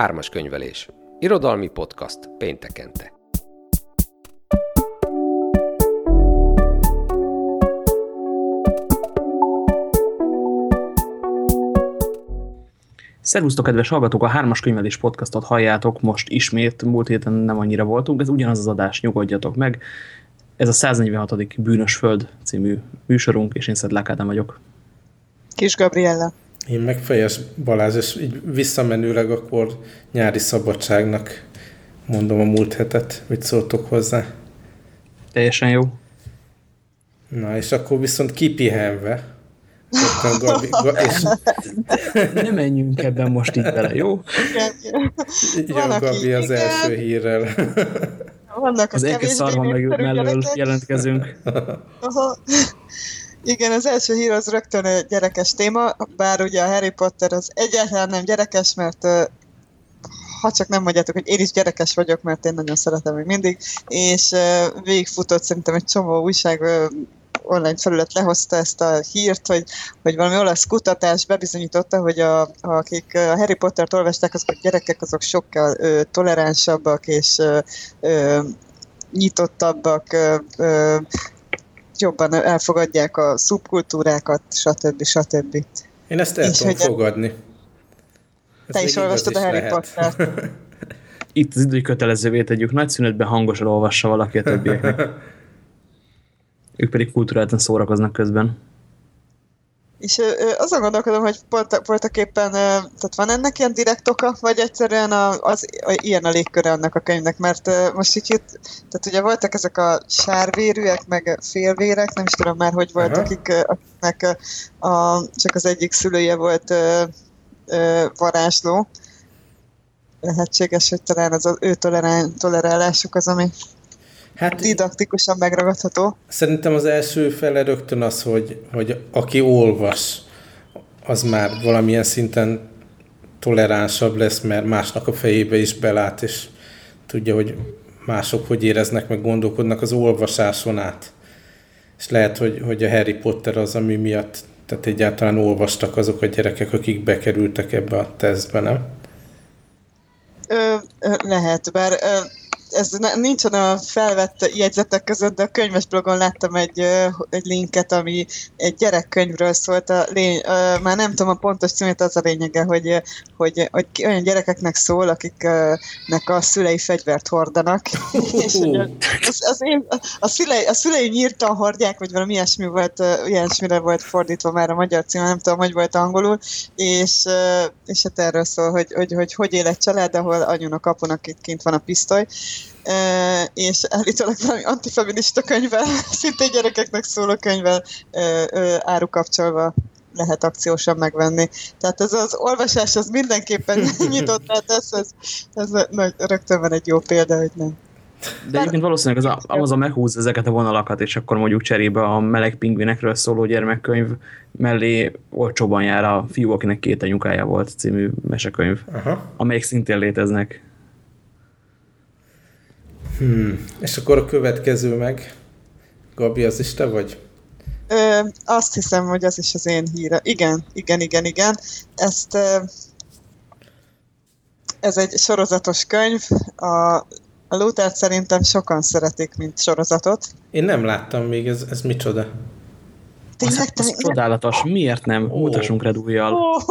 Ármas könyvelés. Irodalmi podcast péntekente. Szervusztok, kedves hallgatók! A Hármas Könyvelés podcastot halljátok most ismét, múlt héten nem annyira voltunk, ez ugyanaz az adás, nyugodjatok meg. Ez a 146. Bűnös Föld című műsorunk, és én Szedlák Ádám vagyok. Kis Gabriella. Én meg Fejes Balázs, és így visszamenőleg akkor nyári szabadságnak mondom a múlt hetet, hogy szóltok hozzá. Teljesen jó. Na, és akkor viszont kipihenve, Gabi, Gabi, és... Ne menjünk ebben most így bele, jó? Jön Gabi az első hírrel. Vannak az egész szarva meg mellől jelentkezünk. Aha. Igen, az első hír az rögtön gyerekes téma, bár ugye a Harry Potter az egyáltalán nem gyerekes, mert ha csak nem mondjátok, hogy én is gyerekes vagyok, mert én nagyon szeretem még mindig, és végigfutott szerintem egy csomó újság online felület lehozta ezt a hírt, hogy, hogy valami olasz kutatás bebizonyította, hogy a, akik a Harry Pottert olvasták, azok a gyerekek azok sokkal ö, toleránsabbak és ö, ö, nyitottabbak, ö, ö, jobban elfogadják a szubkultúrákat, stb. stb. Én ezt el tudom fogadni. Ez te is olvastad a Harry Pottert. Itt az idő kötelezővé tegyük, nagy szünetben hangosan olvassa valaki a többieknek. ők pedig kulturáltan szórakoznak közben. És ö, azon gondolkodom, hogy voltaképpen, tehát van ennek ilyen direkt oka, vagy egyszerűen a, az, a, ilyen a légköre annak a könyvnek, mert ö, most így itt, tehát ugye voltak ezek a sárvérűek, meg félvérek, nem is tudom már, hogy volt, akik, akiknek a, csak az egyik szülője volt ö, ö, varázsló. Lehetséges, hogy talán az, az ő tolerálásuk az, ami Hát, didaktikusan megragadható. Szerintem az első fele rögtön az, hogy, hogy aki olvas, az már valamilyen szinten toleránsabb lesz, mert másnak a fejébe is belát, és tudja, hogy mások hogy éreznek, meg gondolkodnak az olvasáson át. És lehet, hogy, hogy a Harry Potter az, ami miatt tehát egyáltalán olvastak azok a gyerekek, akik bekerültek ebbe a tesztbe, nem? Ö, lehet, bár ö, ez nincsen a felvett jegyzetek között, de a könyves blogon láttam egy, egy linket, ami egy gyerekkönyvről szólt. A lény, már nem tudom a pontos címét, az a lényege, hogy, hogy, hogy olyan gyerekeknek szól, akiknek a szülei fegyvert hordanak. és az, az én, a, szülei, a szülei nyírtan hordják, vagy valami ilyesmi volt, ilyesmire volt fordítva már a magyar cím, nem tudom, hogy volt angolul, és, és hát erről szól, hogy hogy, hogy, hogy él egy család, ahol anyunak, apunak itt kint van a pisztoly, és állítólag valami antifeminista könyvvel, szintén gyerekeknek szóló könyvvel árukapcsolva lehet akciósan megvenni. Tehát ez az olvasás az mindenképpen nyitott, tehát ez, ez, ez, ez rögtön van egy jó példa, hogy nem. De egyébként valószínűleg az Amazon meghúz ezeket a vonalakat, és akkor mondjuk cserébe a meleg pingvinekről szóló gyermekkönyv mellé olcsóban jár a fiú, akinek két anyukája volt című mesekönyv, Aha. amelyik szintén léteznek. Hmm. És akkor a következő meg, Gabi, az is te vagy? Ö, azt hiszem, hogy az is az én híre. Igen, igen, igen, igen. Ezt ö, ez egy sorozatos könyv. A, a Luther szerintem sokan szeretik, mint sorozatot. Én nem láttam még, ez, ez micsoda? Tényleg, az, az csodálatos. Miért nem? Oh. Mutassunk rád újjal. Oh,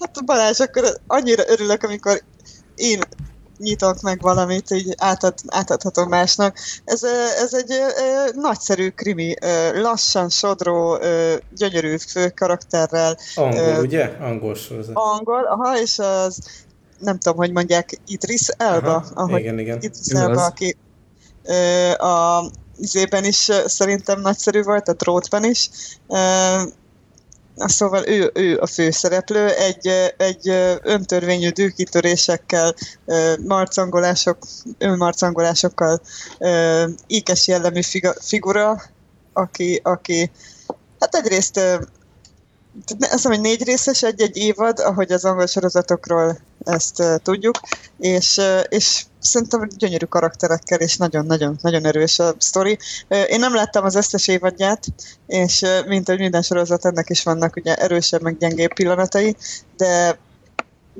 hát Balázs, akkor annyira örülök, amikor én nyitok meg valamit, így átad, átadhatom másnak. Ez, ez egy nagyszerű krimi, lassan sodró, gyönyörű fő karakterrel. Angol, ugye? Angol sorozat. Angol, aha, és az nem tudom, hogy mondják, Idris Elba. Aha, ahogy igen, igen. Idris Elba, aki a izében is szerintem nagyszerű volt, a drótban is Szóval ő, ő a főszereplő, egy, egy öntörvényű dűkitörésekkel, marcangolások, önmarcangolásokkal ékes jellemű figura, aki, aki hát egyrészt azt mondom, hogy négy részes egy-egy évad, ahogy az angol sorozatokról ezt tudjuk, és, és szerintem gyönyörű karakterekkel, és nagyon-nagyon nagyon erős a sztori. Én nem láttam az összes évadját, és mint hogy minden sorozat, ennek is vannak ugye erősebb, meg gyengébb pillanatai, de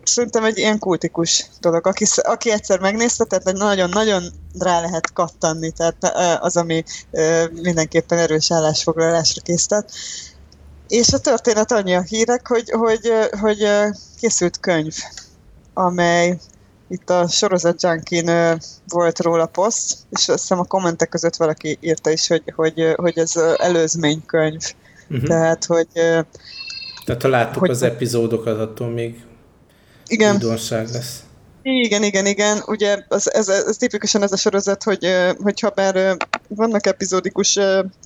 szerintem egy ilyen kultikus dolog. Aki, aki egyszer megnézte, tehát nagyon-nagyon rá lehet kattanni, tehát az, ami mindenképpen erős állásfoglalásra készített. És a történet annyi a hírek, hogy, hogy, hogy készült könyv, amely itt a sorozat junkin volt róla poszt, és azt hiszem a kommentek között valaki írta is, hogy, hogy, hogy ez előzménykönyv. Uh-huh. Tehát, hogy... Tehát ha láttuk hogy, az epizódokat, attól még igen. újdonság lesz. Igen, igen, igen. Ugye ez, ez, ez tipikusan ez a sorozat, hogy, hogyha bár vannak epizódikus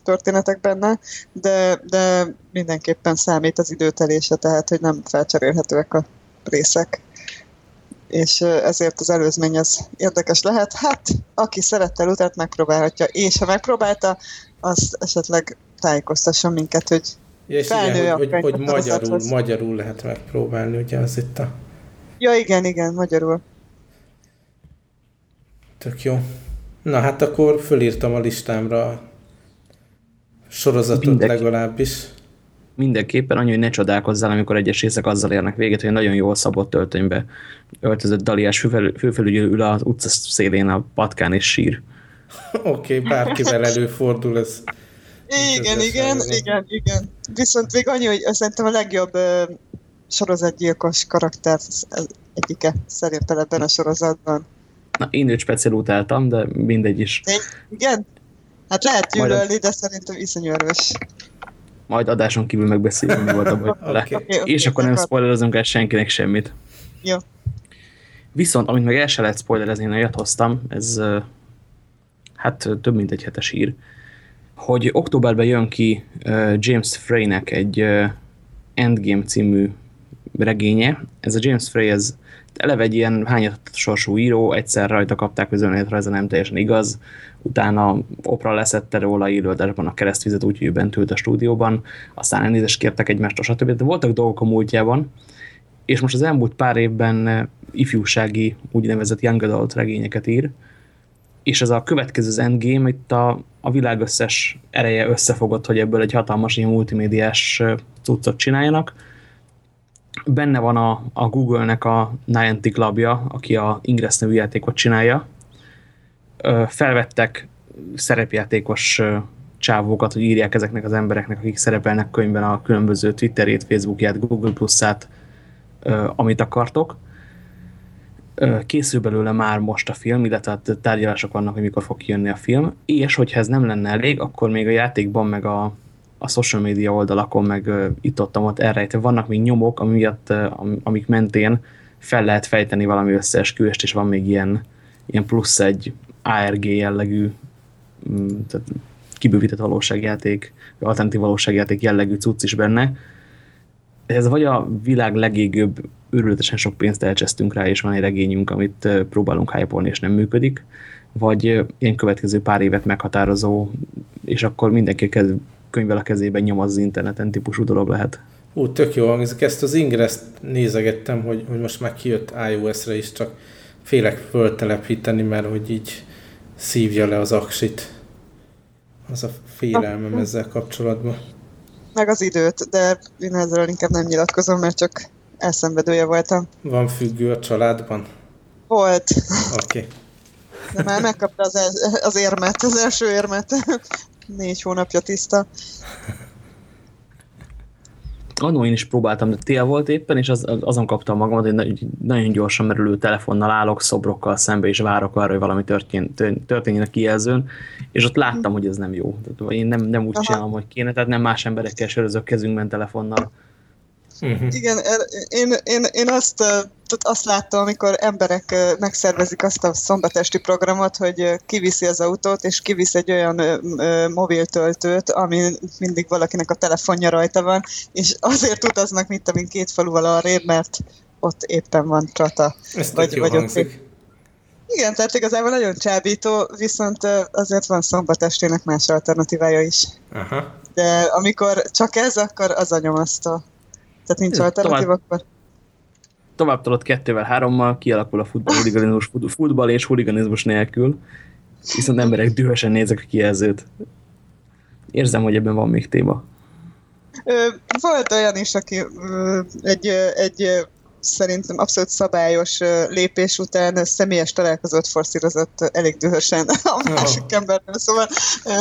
történetek benne, de, de mindenképpen számít az időtelése, tehát hogy nem felcserélhetőek a részek. És ezért az előzmény az érdekes lehet. Hát, aki szerettel utat, megpróbálhatja, és ha megpróbálta, az esetleg tájékoztasson minket, hogy és igen, hogy, hogy, hogy magyarul, magyarul lehet megpróbálni, ugye az itt a Ja, igen, igen, magyarul. Tök jó. Na hát akkor fölírtam a listámra a sorozatot Mindenki. legalábbis. Mindenképpen annyi, hogy ne csodálkozzál, amikor egyes részek azzal érnek véget, hogy nagyon jól szabott töltönybe öltözött Daliás főfelügyelő ül az utca szélén a patkán és sír. Oké, okay, bárkivel előfordul ez. Igen, igen, igen, igen. Viszont még annyi, hogy szerintem a legjobb sorozatgyilkos karakter egyike szerintem ebben a sorozatban. Na, én őt speciál utáltam, de mindegy is. Igen? Hát lehet gyűlölni, de szerintem iszonyú erős. Majd adáson kívül megbeszéljük, mi volt a baj okay. És akkor nem spoilerozunk el senkinek semmit. Jó. Viszont, amit meg el se lehet spoilerezni, én olyat hoztam, ez hát több mint egy hetes hír, hogy októberben jön ki James Frey-nek egy Endgame című regénye. Ez a James Frey, ez eleve egy ilyen hányatott író, egyszer rajta kapták az ez nem teljesen igaz. Utána Opra leszette róla írőadásban a keresztvizet, úgyhogy ő bent ült a stúdióban, aztán elnézést kértek egymást, stb. De voltak dolgok a múltjában, és most az elmúlt pár évben ifjúsági, úgynevezett young adult regényeket ír, és ez a következő az Endgame, itt a, a világ összes ereje összefogott, hogy ebből egy hatalmas ilyen multimédiás cuccot csináljanak, benne van a, a Google-nek a Niantic labja, aki a Ingress nevű játékot csinálja. Felvettek szerepjátékos csávókat, hogy írják ezeknek az embereknek, akik szerepelnek könyvben a különböző Twitterét, Facebookját, Google Plus-át, amit akartok. Készül belőle már most a film, illetve tárgyalások vannak, hogy mikor fog kijönni a film, és hogyha ez nem lenne elég, akkor még a játékban, meg a, a social media oldalakon, meg itt ott, elrejtve vannak még nyomok, amiatt, amik mentén fel lehet fejteni valami összeesküvést, és van még ilyen, ilyen plusz egy ARG jellegű, mm, tehát kibővített valóságjáték, alternatív valóságjáték jellegű cucc is benne. Ez vagy a világ legégőbb, őrületesen sok pénzt elcsesztünk rá, és van egy regényünk, amit próbálunk hype és nem működik, vagy ilyen következő pár évet meghatározó, és akkor mindenki könyvvel a kezében nyom az interneten típusú dolog lehet. Ú, tök jó hangzik. Ezt az ingress nézegettem, hogy, hogy most már kijött iOS-re is, csak félek föltelepíteni, mert hogy így szívja le az aksit. Az a félelmem ah. ezzel kapcsolatban. Meg az időt, de én ezzel inkább nem nyilatkozom, mert csak elszenvedője voltam. Van függő a családban? Volt. Oké. Okay. De már megkapta az, az érmet, az első érmet négy hónapja tiszta. Annó én is próbáltam, de tél volt éppen, és az, azon kaptam magamat, hogy nagyon gyorsan merülő telefonnal állok szobrokkal szembe, és várok arra, hogy valami történ, történjen a kijelzőn, és ott láttam, hogy ez nem jó. Tehát én nem, nem úgy Aha. csinálom, hogy kéne, tehát nem más emberekkel sörözök kezünkben telefonnal. Uh-huh. Igen, én, én, én azt, tehát azt láttam, amikor emberek megszervezik azt a szombatesti programot, hogy kiviszi az autót, és kivisz egy olyan mobiltöltőt, ami mindig valakinek a telefonja rajta van, és azért utaznak, mint amint két faluval arrébb, mert ott éppen van csata. Ez vagy, vagy ott igen, tehát igazából nagyon csábító, viszont azért van szombatestének más alternatívája is. Aha. De amikor csak ez, akkor az a nyomasztó. Tehát nincs alternatív akkor? Tovább tudod kettővel, hárommal, kialakul a futball, huliganizmus, futball és huliganizmus nélkül, viszont emberek dühösen nézek a kijelzőt. Érzem, hogy ebben van még téma. Volt olyan is, aki egy, egy szerintem abszolút szabályos lépés után személyes találkozót forszírozott elég dühösen a másik oh. emberrel, szóval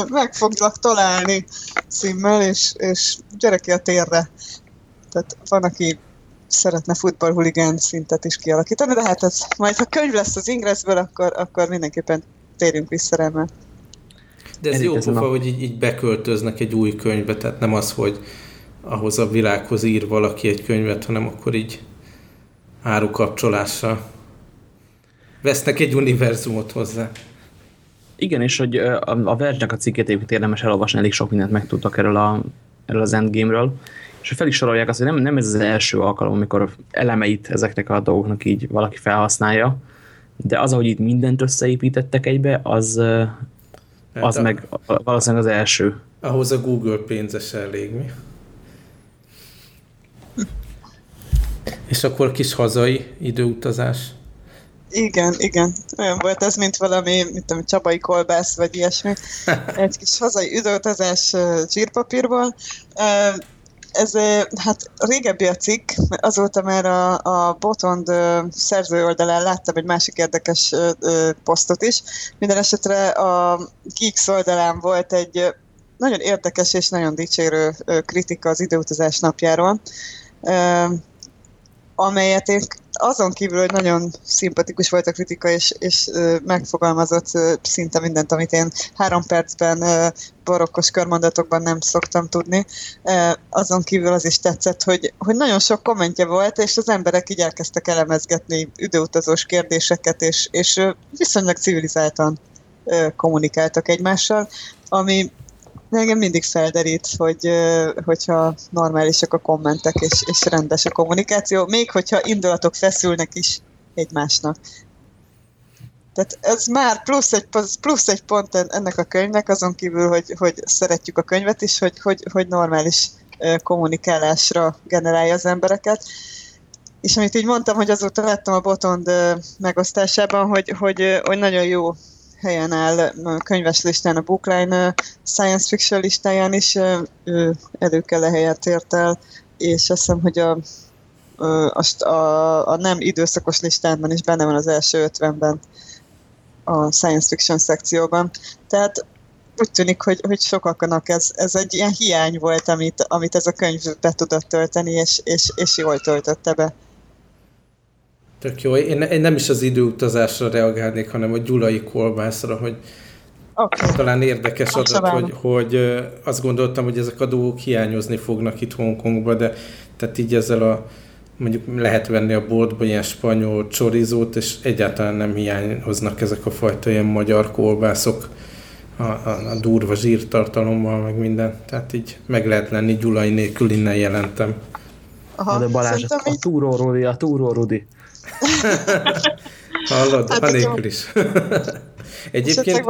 meg foglak találni címmel, és, és gyere ki a térre. Tehát van, aki szeretne futballhuligán szintet is kialakítani, de hát ez majd ha könyv lesz az Ingressből, akkor, akkor mindenképpen térjünk vissza rá, mert de ez jó pofa, a... hogy így, így beköltöznek egy új könyvbe, tehát nem az, hogy ahhoz a világhoz ír valaki egy könyvet, hanem akkor így árukapcsolással vesznek egy univerzumot hozzá. Igen, és hogy a, Verge-nek a cikkét érdemes elolvasni, elég sok mindent megtudtak erről, a, erről az Endgame-ről, és fel is sorolják azt, hogy nem, nem ez az első alkalom, amikor elemeit ezeknek a dolgoknak így valaki felhasználja, de az, ahogy itt mindent összeépítettek egybe, az, Hát az a, meg valószínűleg az első. Ahhoz a Google pénzes elég, mi? És akkor kis hazai időutazás? Igen, igen. Olyan volt ez, mint valami, mint tudom, csabai kolbász, vagy ilyesmi. Egy kis hazai időutazás zsírpapírból ez hát régebbi a cikk, azóta már a, a Botond szerző oldalán láttam egy másik érdekes posztot is. Minden esetre a Geeks oldalán volt egy nagyon érdekes és nagyon dicsérő kritika az időutazás napjáról, amelyet én azon kívül, hogy nagyon szimpatikus volt a kritika, és, és megfogalmazott szinte mindent, amit én három percben barokkos körmondatokban nem szoktam tudni. Azon kívül az is tetszett, hogy, hogy nagyon sok kommentje volt, és az emberek így elkezdtek elemezgetni időutazós kérdéseket, és, és viszonylag civilizáltan kommunikáltak egymással, ami engem mindig felderít, hogy, hogyha normálisak a kommentek és, és rendes a kommunikáció, még hogyha indulatok feszülnek is egymásnak. Tehát ez már plusz egy, plusz egy pont ennek a könyvnek, azon kívül, hogy, hogy szeretjük a könyvet is, hogy, hogy, hogy normális kommunikálásra generálja az embereket. És amit így mondtam, hogy azóta láttam a Botond megosztásában, hogy, hogy, hogy nagyon jó helyen áll könyves listán, a Bookline Science Fiction listáján is ő előkele helyet ért el, és azt hiszem, hogy a, a, a, a nem időszakos listánban is benne van az első 50-ben a science fiction szekcióban. Tehát úgy tűnik, hogy, hogy sokaknak ez, ez egy ilyen hiány volt, amit, amit ez a könyv be tudott tölteni, és, és, és jól töltötte be. Tök jó. Én, én nem is az időutazásra reagálnék, hanem a gyulai kolbászra, hogy okay. talán érdekes adat, hogy, hogy azt gondoltam, hogy ezek a dolgok hiányozni fognak itt Hongkongba, de tehát így ezzel a mondjuk lehet venni a boltba ilyen spanyol csorizót, és egyáltalán nem hiányoznak ezek a fajta ilyen magyar kolbászok a, a, a durva zsírtartalommal, meg minden. Tehát így meg lehet lenni gyulai nélkül, innen jelentem. Aha, de Balázs, a túró Rudi, a túró Rudi. Hallod? Hát, Anélkül is. Egyébként,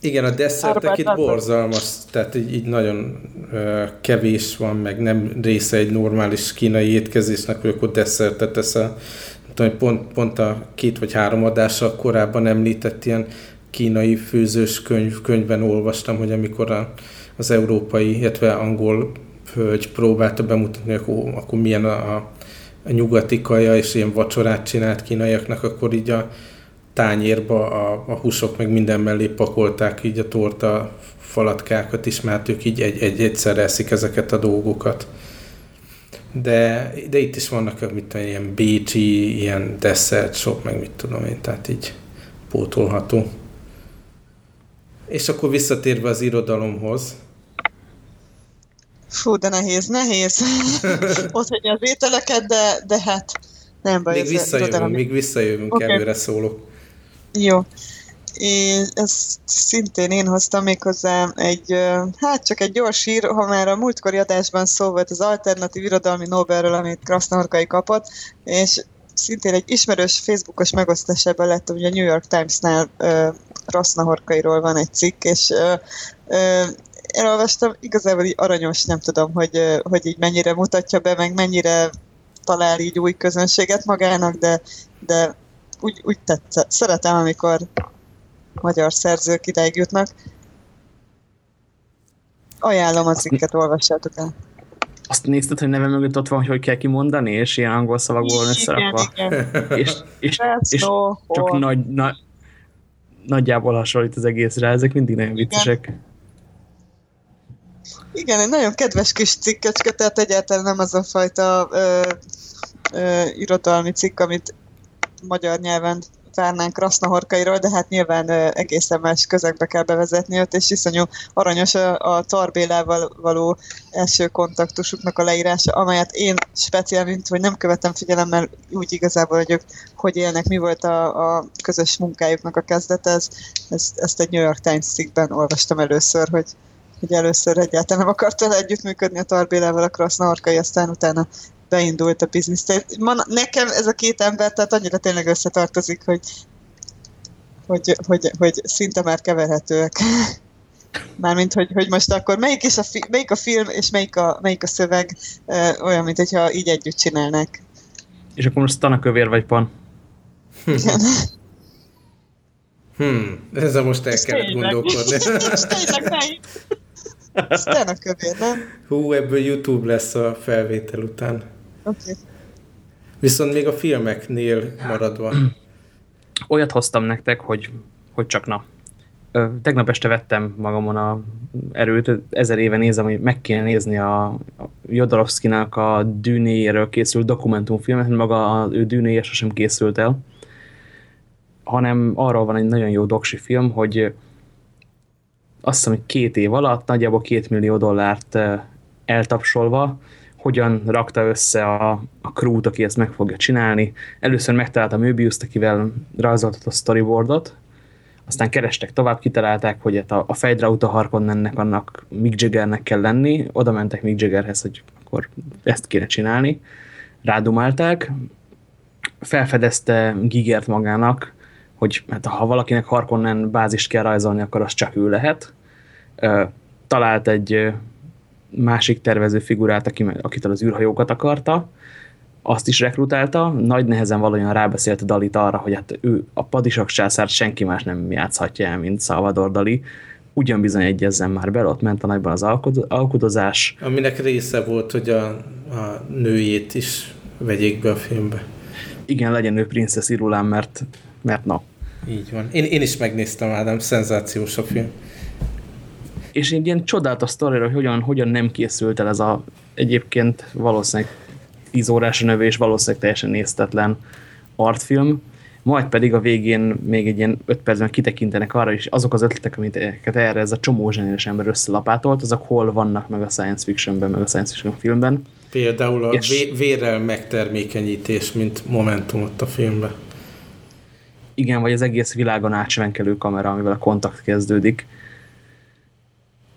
igen, a desszertek itt borzalmas, tehát így, így nagyon uh, kevés van, meg nem része egy normális kínai étkezésnek, hogy akkor desszertet teszel. Tudom, pont, pont a két vagy három adással korábban említett ilyen kínai főzős könyv, könyvben olvastam, hogy amikor a, az európai, illetve angol hölgy próbálta bemutatni, akkor, akkor milyen a a nyugati kaja, és ilyen vacsorát csinált kínaiaknak, akkor így a tányérba a, a húsok meg minden mellé pakolták így a torta falatkákat is, mert ők így egy, egy, egyszer eszik ezeket a dolgokat. De, de itt is vannak mit tudom, ilyen bécsi, ilyen desszert shop, meg mit tudom én, tehát így pótolható. És akkor visszatérve az irodalomhoz, Fú, de nehéz, nehéz. Ott hagyni az ételeket, de, de hát nem baj. Még visszajövünk, még visszajövünk, okay. előre szólok. Jó. És ezt szintén én hoztam még hozzá egy, hát csak egy gyors ír, ha már a múltkori adásban szó volt az alternatív irodalmi Nobelről, amit Krasznahorkai kapott, és szintén egy ismerős Facebookos megosztásában lett, hogy a New York Times-nál Krasznahorkairól van egy cikk, és elolvastam, igazából így aranyos, nem tudom, hogy, hogy így mennyire mutatja be, meg mennyire talál így új közönséget magának, de, de úgy, úgy tetszett. Szeretem, amikor magyar szerzők ideig jutnak. Ajánlom a cikket, olvassátok el. Azt nézted, hogy neve mögött ott van, hogy hogy kell kimondani, és ilyen angol szavakból összerakva? És, és, That's és no csak nagy, na, nagyjából hasonlít az egészre, ezek mindig nagyon viccesek. Igen, egy nagyon kedves kis cikkecske, tehát egyáltalán nem az a fajta ö, ö, irodalmi cikk, amit magyar nyelven várnánk krasznahorkairól, de hát nyilván ö, egészen más közegbe kell bevezetni őt, és iszonyú aranyos a, a Tarbélával való első kontaktusuknak a leírása, amelyet én speciál, mint hogy nem követem figyelemmel úgy igazából, hogy ők hogy élnek, mi volt a, a közös munkájuknak a kezdete, ez, ezt, ezt egy New York Times cikkben olvastam először, hogy hogy először egyáltalán nem akart vele együttműködni a Tarbélával, a Krasznahorkai, aztán utána beindult a biznisz. Tehát ma, nekem ez a két ember, tehát annyira tényleg összetartozik, hogy, hogy, hogy, hogy szinte már keverhetőek. Mármint, hogy, hogy most akkor melyik, is a, fi, melyik a film és melyik a, melyik a szöveg ö, olyan, mint hogyha így együtt csinálnák. És akkor most tanakövér vagy pan. Igen. Hmm, ezzel most el kellett gondolkodni. Ez tényleg melyik? Ez tényleg a kövér, nem? Hú, ebből YouTube lesz a felvétel után. Oké. Okay. Viszont még a filmeknél maradva. Olyat hoztam nektek, hogy, hogy csak na. Ö, tegnap este vettem magamon a erőt, ezer éve nézem, hogy meg kéne nézni a, a Jodorowsky-nak a dűnéjéről készült dokumentumfilmet, mert maga a ő dűnéje sosem készült el, hanem arról van egy nagyon jó doksi film, hogy azt hiszem, hogy két év alatt nagyjából két millió dollárt eltapsolva, hogyan rakta össze a, a crew-t, aki ezt meg fogja csinálni. Először megtalálta Möbius-t, akivel rajzoltat a storyboardot, aztán kerestek tovább, kitalálták, hogy hát a, a Fejdrauta Harkonnennek annak Mick Jaggernek kell lenni, oda mentek Mick Jaggerhez, hogy akkor ezt kéne csinálni, rádumálták, felfedezte Gigert magának, hogy hát ha valakinek Harkonnen bázist kell rajzolni, akkor az csak ő lehet. Talált egy másik tervező figurát, aki, akitől az űrhajókat akarta, azt is rekrutálta, nagy nehezen valójában rábeszélte Dalit arra, hogy hát ő a padisak császárt senki más nem játszhatja el, mint Salvador Dali. Ugyan bizony egyezzen már bele, ott ment a nagyban az alkudozás. Aminek része volt, hogy a, a nőjét is vegyék be a filmbe. Igen, legyen ő Princess Irulán, mert, mert na. Így van. Én, én is megnéztem, Ádám, szenzációs a film. És egy ilyen csodálatos sztorira, hogy hogyan, hogyan nem készült el ez a egyébként valószínűleg 10 órás növő és valószínűleg teljesen néztetlen artfilm, majd pedig a végén még egy ilyen 5 percben kitekintenek arra is, azok az ötletek, amiket erre ez a csomó zseniális ember összelapátolt, azok hol vannak meg a science fictionben, meg a science fiction filmben. Például a És- vé- vérrel megtermékenyítés, mint momentum ott a filmben. Igen, vagy az egész világon átsevenkelő kamera, amivel a kontakt kezdődik.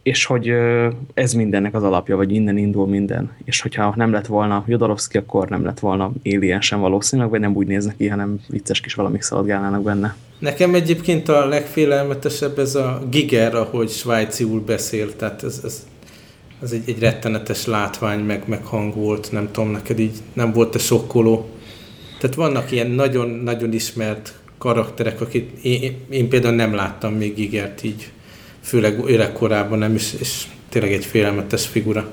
És hogy ez mindennek az alapja, vagy innen indul minden. És hogyha nem lett volna Jodorowsky, akkor nem lett volna Alien sem valószínűleg, vagy nem úgy néznek ki, hanem vicces kis valamik szaladgálnának benne. Nekem egyébként a legfélelmetesebb ez a Giger, ahogy svájciul beszél, tehát ez, ez, ez egy, egy rettenetes látvány, meg, meg hang volt, nem tudom, neked így nem volt-e sokkoló? Tehát vannak ilyen nagyon-nagyon ismert karakterek, akit én, én, például nem láttam még Gigert így, főleg öregkorában nem, és, és tényleg egy félelmetes figura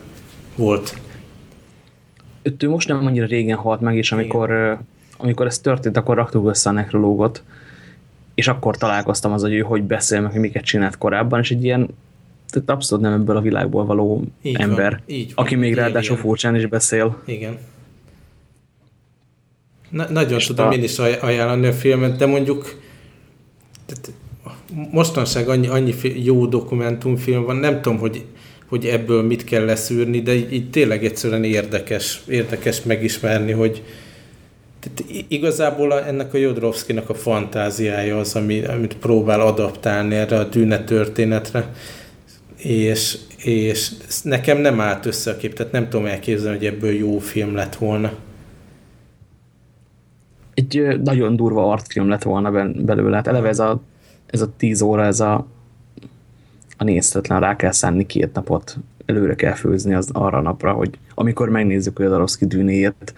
volt. Ő most nem annyira régen halt meg, és amikor, amikor ez történt, akkor raktuk össze a nekrológot, és akkor találkoztam az, hogy ő hogy beszél, meg hogy miket csinált korábban, és egy ilyen tehát abszolút nem ebből a világból való Így ember, van, így van. aki még ráadásul furcsán is beszél. Igen. Na, nagyon És tudom a- én is aj- ajánlani a filmet, de mondjuk tehát mostanság annyi, annyi jó dokumentumfilm van, nem tudom, hogy, hogy ebből mit kell leszűrni, de így, így tényleg egyszerűen érdekes, érdekes megismerni, hogy tehát igazából a, ennek a Jodorowskynak a fantáziája az, ami, amit próbál adaptálni erre a dűne történetre, és, és nekem nem állt össze a kép, tehát nem tudom elképzelni, hogy ebből jó film lett volna. Egy nagyon durva artfilm lett volna belőle. Hát eleve ez a, ez a tíz óra, ez a, a néztetlen, rá kell szánni két napot. Előre kell főzni az arra napra, hogy amikor megnézzük a Jodorowsky dűnéjét,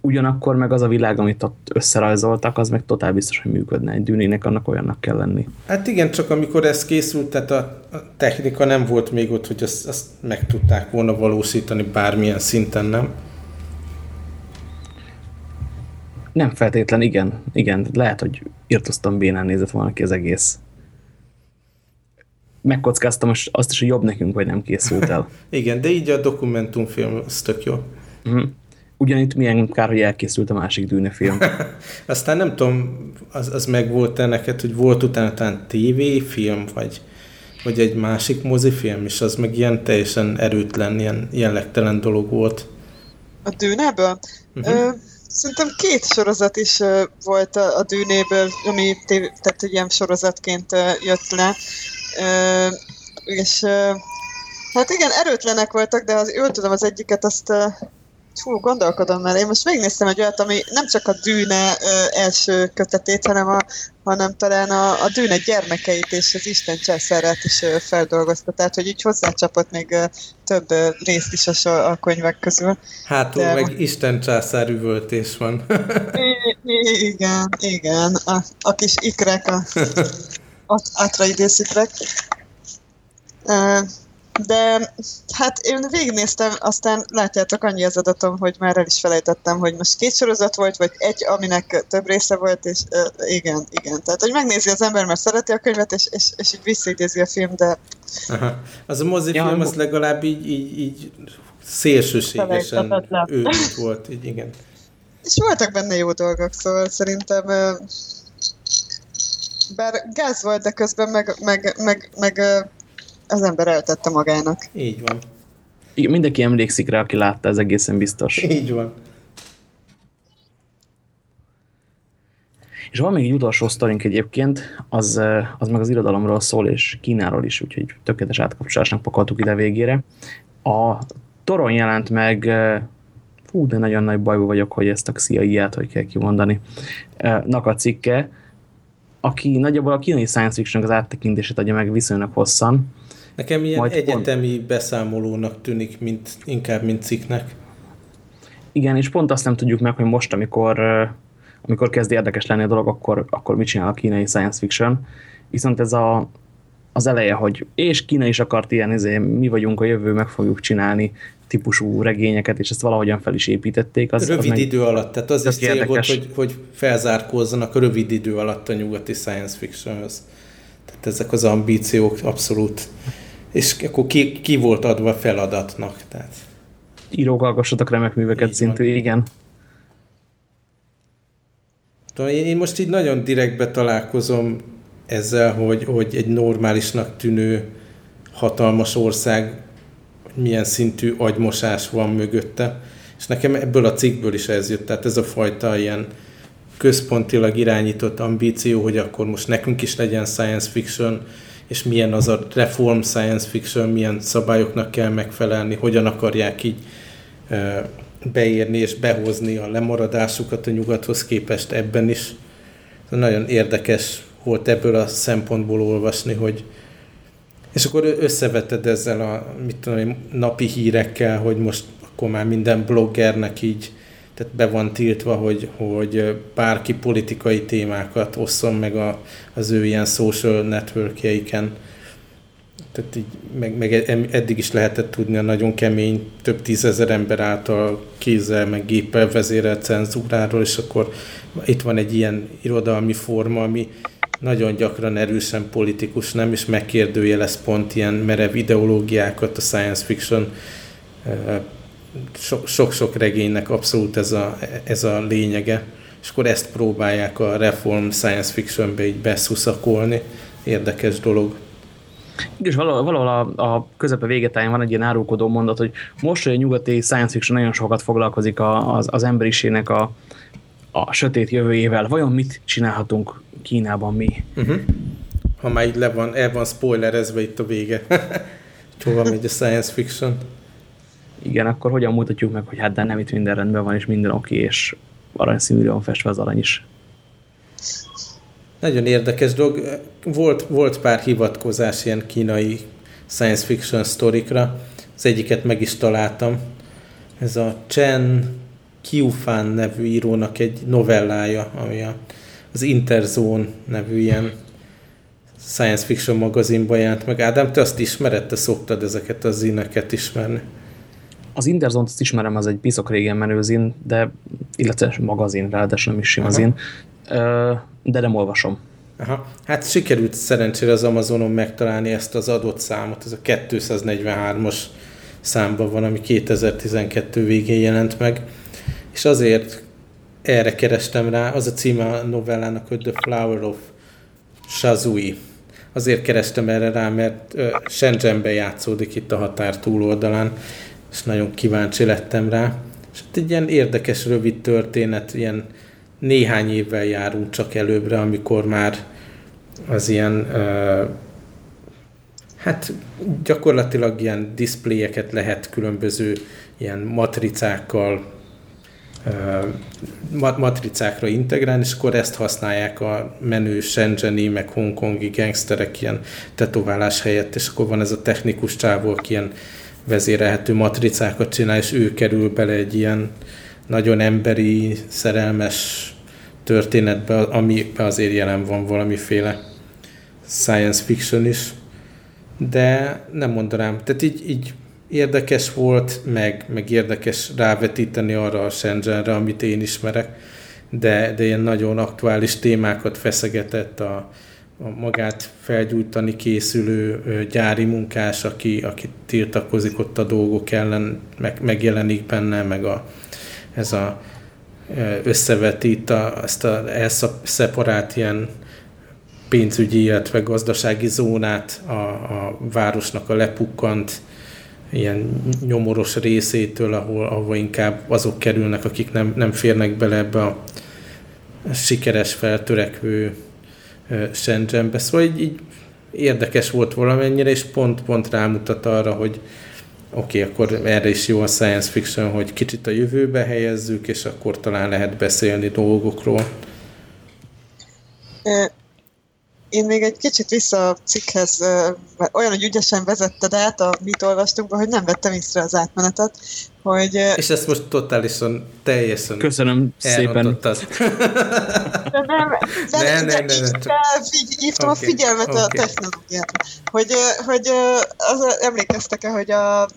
ugyanakkor meg az a világ, amit ott összerajzoltak, az meg totál biztos, hogy működne. Egy dűnének annak olyannak kell lenni. Hát igen, csak amikor ez készült, tehát a, a technika nem volt még ott, hogy azt, azt meg tudták volna valósítani bármilyen szinten, nem? Nem feltétlen, igen. Igen, lehet, hogy írtoztam bénán nézett volna ki az egész. Megkockáztam azt is, hogy jobb nekünk, vagy nem készült el. igen, de így a dokumentumfilm, az tök jó. Uh -huh. Ugyanitt milyen kár, hogy elkészült a másik Dűne film. Aztán nem tudom, az, az meg volt-e neked, hogy volt utána talán tévéfilm, vagy, vagy egy másik mozifilm, és az meg ilyen teljesen erőtlen, ilyen jellegtelen dolog volt. A Dűneből? Uh-huh. Ö, szerintem két sorozat is volt a, a Dűnéből, ami tév, tehát ilyen sorozatként jött le. És hát igen, erőtlenek voltak, de az, jól tudom, az egyiket azt Hú, gondolkodom mert Én most megnéztem egy olyat, ami nem csak a Dűne ö, első kötetét, hanem, a, hanem talán a, a Dűne gyermekeit és az Isten császárát is ö, feldolgozta. Tehát, hogy így hozzácsapott még ö, több ö, részt is a, a könyvek közül. Hátul De, meg Isten császár üvöltés van. I, igen, igen. A, a kis ikrek, a, a átraidészikrek. De hát én végignéztem, aztán látjátok, annyi az adatom, hogy már el is felejtettem, hogy most két sorozat volt, vagy egy, aminek több része volt, és uh, igen, igen. Tehát, hogy megnézi az ember, mert szereti a könyvet, és, és, és így visszaidézi a film, de... Aha. Az a mozifilm, ja, az legalább így, így, így szélsőségesen őrült volt, így igen. És voltak benne jó dolgok, szóval szerintem bár gáz volt, de közben meg, meg, meg, meg az ember eltette magának. Így van. Igen, mindenki emlékszik rá, aki látta, ez egészen biztos. Így van. És van még egy utolsó sztorink egyébként, az, az meg az irodalomról szól, és Kínáról is, úgyhogy tökéletes átkapcsolásnak pakoltuk ide végére. A Toron jelent meg, fú, de nagyon nagy bajban vagyok, hogy ezt a Xia-iát, hogy kell kimondani, nak a cikke, aki nagyjából a kínai science fiction az áttekintését adja meg viszonylag hosszan, Nekem ilyen Majd egyetemi pont... beszámolónak tűnik, mint, inkább, mint cikknek. Igen, és pont azt nem tudjuk meg, hogy most, amikor, amikor kezd érdekes lenni a dolog, akkor, akkor mit csinál a kínai science fiction. Viszont ez a, az eleje, hogy és Kína is akart ilyen, izé, mi vagyunk a jövő, meg fogjuk csinálni típusú regényeket, és ezt valahogyan fel is építették. Az, rövid az idő alatt, tehát az is cél érdekes. volt, hogy, hogy felzárkózzanak rövid idő alatt a nyugati science fictionhöz. Tehát ezek az ambíciók abszolút és akkor ki, ki volt adva feladatnak. Tehát. Írók alkossatok remek műveket szintű, igen. Én most így nagyon direktbe találkozom ezzel, hogy, hogy egy normálisnak tűnő hatalmas ország milyen szintű agymosás van mögötte. És nekem ebből a cikkből is ez jött, tehát ez a fajta ilyen központilag irányított ambíció, hogy akkor most nekünk is legyen science fiction, és milyen az a reform science fiction, milyen szabályoknak kell megfelelni, hogyan akarják így beírni és behozni a lemaradásukat a nyugathoz képest ebben is. Nagyon érdekes volt ebből a szempontból olvasni, hogy és akkor összeveted ezzel a mit tudom, napi hírekkel, hogy most akkor már minden bloggernek így tehát be van tiltva, hogy, hogy bárki politikai témákat osszon meg a, az ő ilyen social networkjeiken. Tehát így, meg, meg eddig is lehetett tudni a nagyon kemény, több tízezer ember által kézzel, meg géppel vezérelt cenzúráról, és akkor itt van egy ilyen irodalmi forma, ami nagyon gyakran erősen politikus, nem, és megkérdőjelez pont ilyen merev ideológiákat a science fiction sok-sok regénynek abszolút ez a, ez a lényege, és akkor ezt próbálják a reform science fictionbe így beszuszakolni. Érdekes dolog. És valahol, valahol a, a közepe végetáján van egy ilyen árulkodó mondat, hogy most, hogy a nyugati science fiction nagyon sokat foglalkozik a, az, az emberiségnek a, a sötét jövőjével, vajon mit csinálhatunk Kínában mi? Uh-huh. Ha már így le van, el van spoilerezve itt a vége. Hova megy a science fiction? Igen, akkor hogyan mutatjuk meg, hogy hát de nem itt minden rendben van, és minden oké, és aranyszínűre van festve az arany is. Nagyon érdekes dolog. Volt, volt pár hivatkozás ilyen kínai science fiction sztorikra. Az egyiket meg is találtam. Ez a Chen Kiufán nevű írónak egy novellája, ami az Interzone nevű ilyen science fiction magazinban jelent meg. Ádám, te azt ismered, te szoktad ezeket az zineket ismerni? Az Interzone-t azt ismerem, az egy piszok régen menő zin, de, illetve magazin, ráadásul nem is sima zin, de nem olvasom. Aha. Hát sikerült szerencsére az Amazonon megtalálni ezt az adott számot, ez a 243-as számban van, ami 2012 végén jelent meg, és azért erre kerestem rá, az a címe a novellának, hogy The Flower of Shazui. Azért kerestem erre rá, mert Shenzhenben játszódik itt a határ túloldalán, és nagyon kíváncsi lettem rá. És hát egy ilyen érdekes, rövid történet, ilyen néhány évvel járunk csak előbbre, amikor már az ilyen hát gyakorlatilag ilyen diszpléjeket lehet különböző ilyen matricákkal matricákra integrálni, és akkor ezt használják a menő Shenzheni, meg hongkongi gangsterek ilyen tetoválás helyett, és akkor van ez a technikus csávó, aki ilyen vezérelhető matricákat csinál, és ő kerül bele egy ilyen nagyon emberi, szerelmes történetbe, amiben azért jelen van valamiféle science fiction is, de nem mondanám. Tehát így, így érdekes volt, meg, meg érdekes rávetíteni arra a Shenzhenre, amit én ismerek, de, de ilyen nagyon aktuális témákat feszegetett a, magát felgyújtani készülő gyári munkás, aki, aki tiltakozik ott a dolgok ellen, meg, megjelenik benne, meg a, ez a összevetít a, ezt a elszeparált ilyen pénzügyi, illetve gazdasági zónát a, a városnak a lepukkant ilyen nyomoros részétől, ahol, ahol inkább azok kerülnek, akik nem, nem férnek bele ebbe a sikeres, feltörekvő Shenzhenbe. Szóval így, így érdekes volt valamennyire, és pont-pont rámutat arra, hogy oké, okay, akkor erre is jó a science fiction, hogy kicsit a jövőbe helyezzük, és akkor talán lehet beszélni dolgokról. Én még egy kicsit vissza a cikkhez, olyan, hogy ügyesen vezetted át a mit olvastunk, hogy nem vettem észre az átmenetet, hogy... És ezt most totálisan, teljesen Köszönöm szépen. De nem, nem, nem, nem, csak... hívtam okay, a figyelmet okay. a technológiára. Hogy, hogy az, emlékeztek-e, hogy a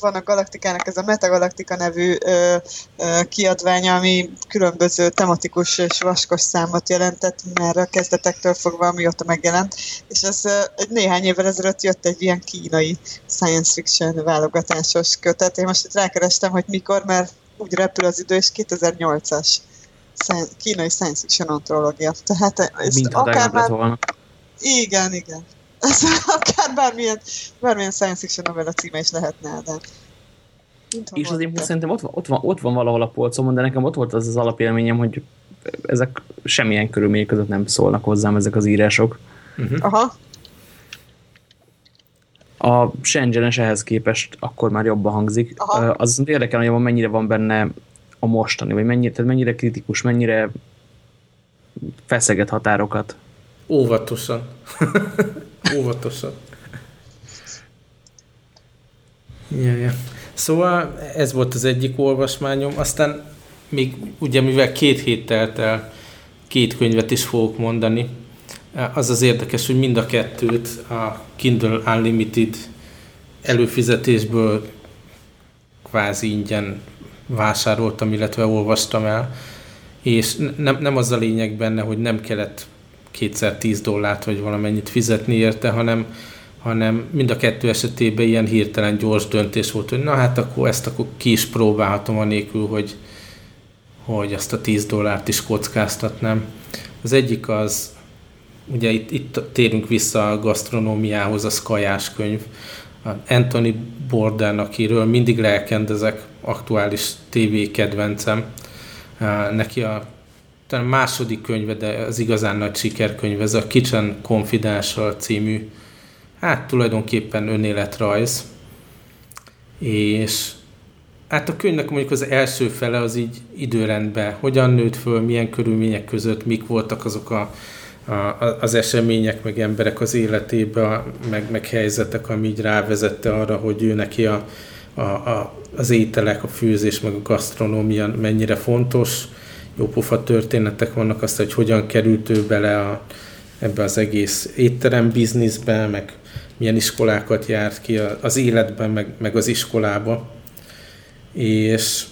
van a Galaktikának ez a Metagalaktika nevű ö, ö, kiadványa, ami különböző tematikus és vaskos számot jelentett már a kezdetektől fogva, amióta megjelent, és ez ö, néhány évvel ezelőtt jött egy ilyen kínai science fiction válogatásos kötet. Én most itt rákerestem, hogy mikor, mert úgy repül az idő, és 2008-as kínai science fiction antológia. Tehát ez akár már... Volna. Igen, igen. Ez akár bármilyen, bármilyen science fiction novella címe is lehetne, de... És azért most szerintem ott van, ott, van, ott van valahol a polcomon, de nekem ott volt az az alapélményem, hogy ezek semmilyen körülmények között nem szólnak hozzám ezek az írások. Uh-huh. Aha. A Shenzhenes ehhez képest akkor már jobban hangzik. Aha. Az érdekel, hogy mennyire van benne a mostani, vagy mennyire, tehát mennyire kritikus, mennyire feszeget határokat. Óvatosan. Óvatosan. Ja, ja. Szóval ez volt az egyik olvasmányom, aztán még ugye mivel két hét telt el, két könyvet is fogok mondani, az az érdekes, hogy mind a kettőt a Kindle Unlimited előfizetésből kvázi ingyen vásároltam, illetve olvastam el, és nem, nem az a lényeg benne, hogy nem kellett kétszer 10 dollárt vagy valamennyit fizetni érte, hanem, hanem mind a kettő esetében ilyen hirtelen gyors döntés volt, hogy na hát akkor ezt akkor ki is próbálhatom anélkül, hogy, hogy azt a 10 dollárt is kockáztatnám. Az egyik az, ugye itt, itt térünk vissza a gasztronómiához, a Skajás könyv, Anthony Bourdain, akiről mindig lelkendezek, aktuális TV kedvencem. Neki a talán második könyve, de az igazán nagy sikerkönyv, ez a Kitchen Confidential című, hát tulajdonképpen önéletrajz, és hát a könyvnek mondjuk az első fele az így időrendben, hogyan nőtt föl, milyen körülmények között, mik voltak azok a, az események, meg emberek az életében, meg, meg helyzetek, ami így rávezette arra, hogy ő neki a a, a, az ételek, a főzés, meg a gasztronómia mennyire fontos. Jópofa történetek vannak azt, hogy hogyan került ő bele a, ebbe az egész étterem bizniszbe, meg milyen iskolákat járt ki az életben, meg, meg az iskolába. És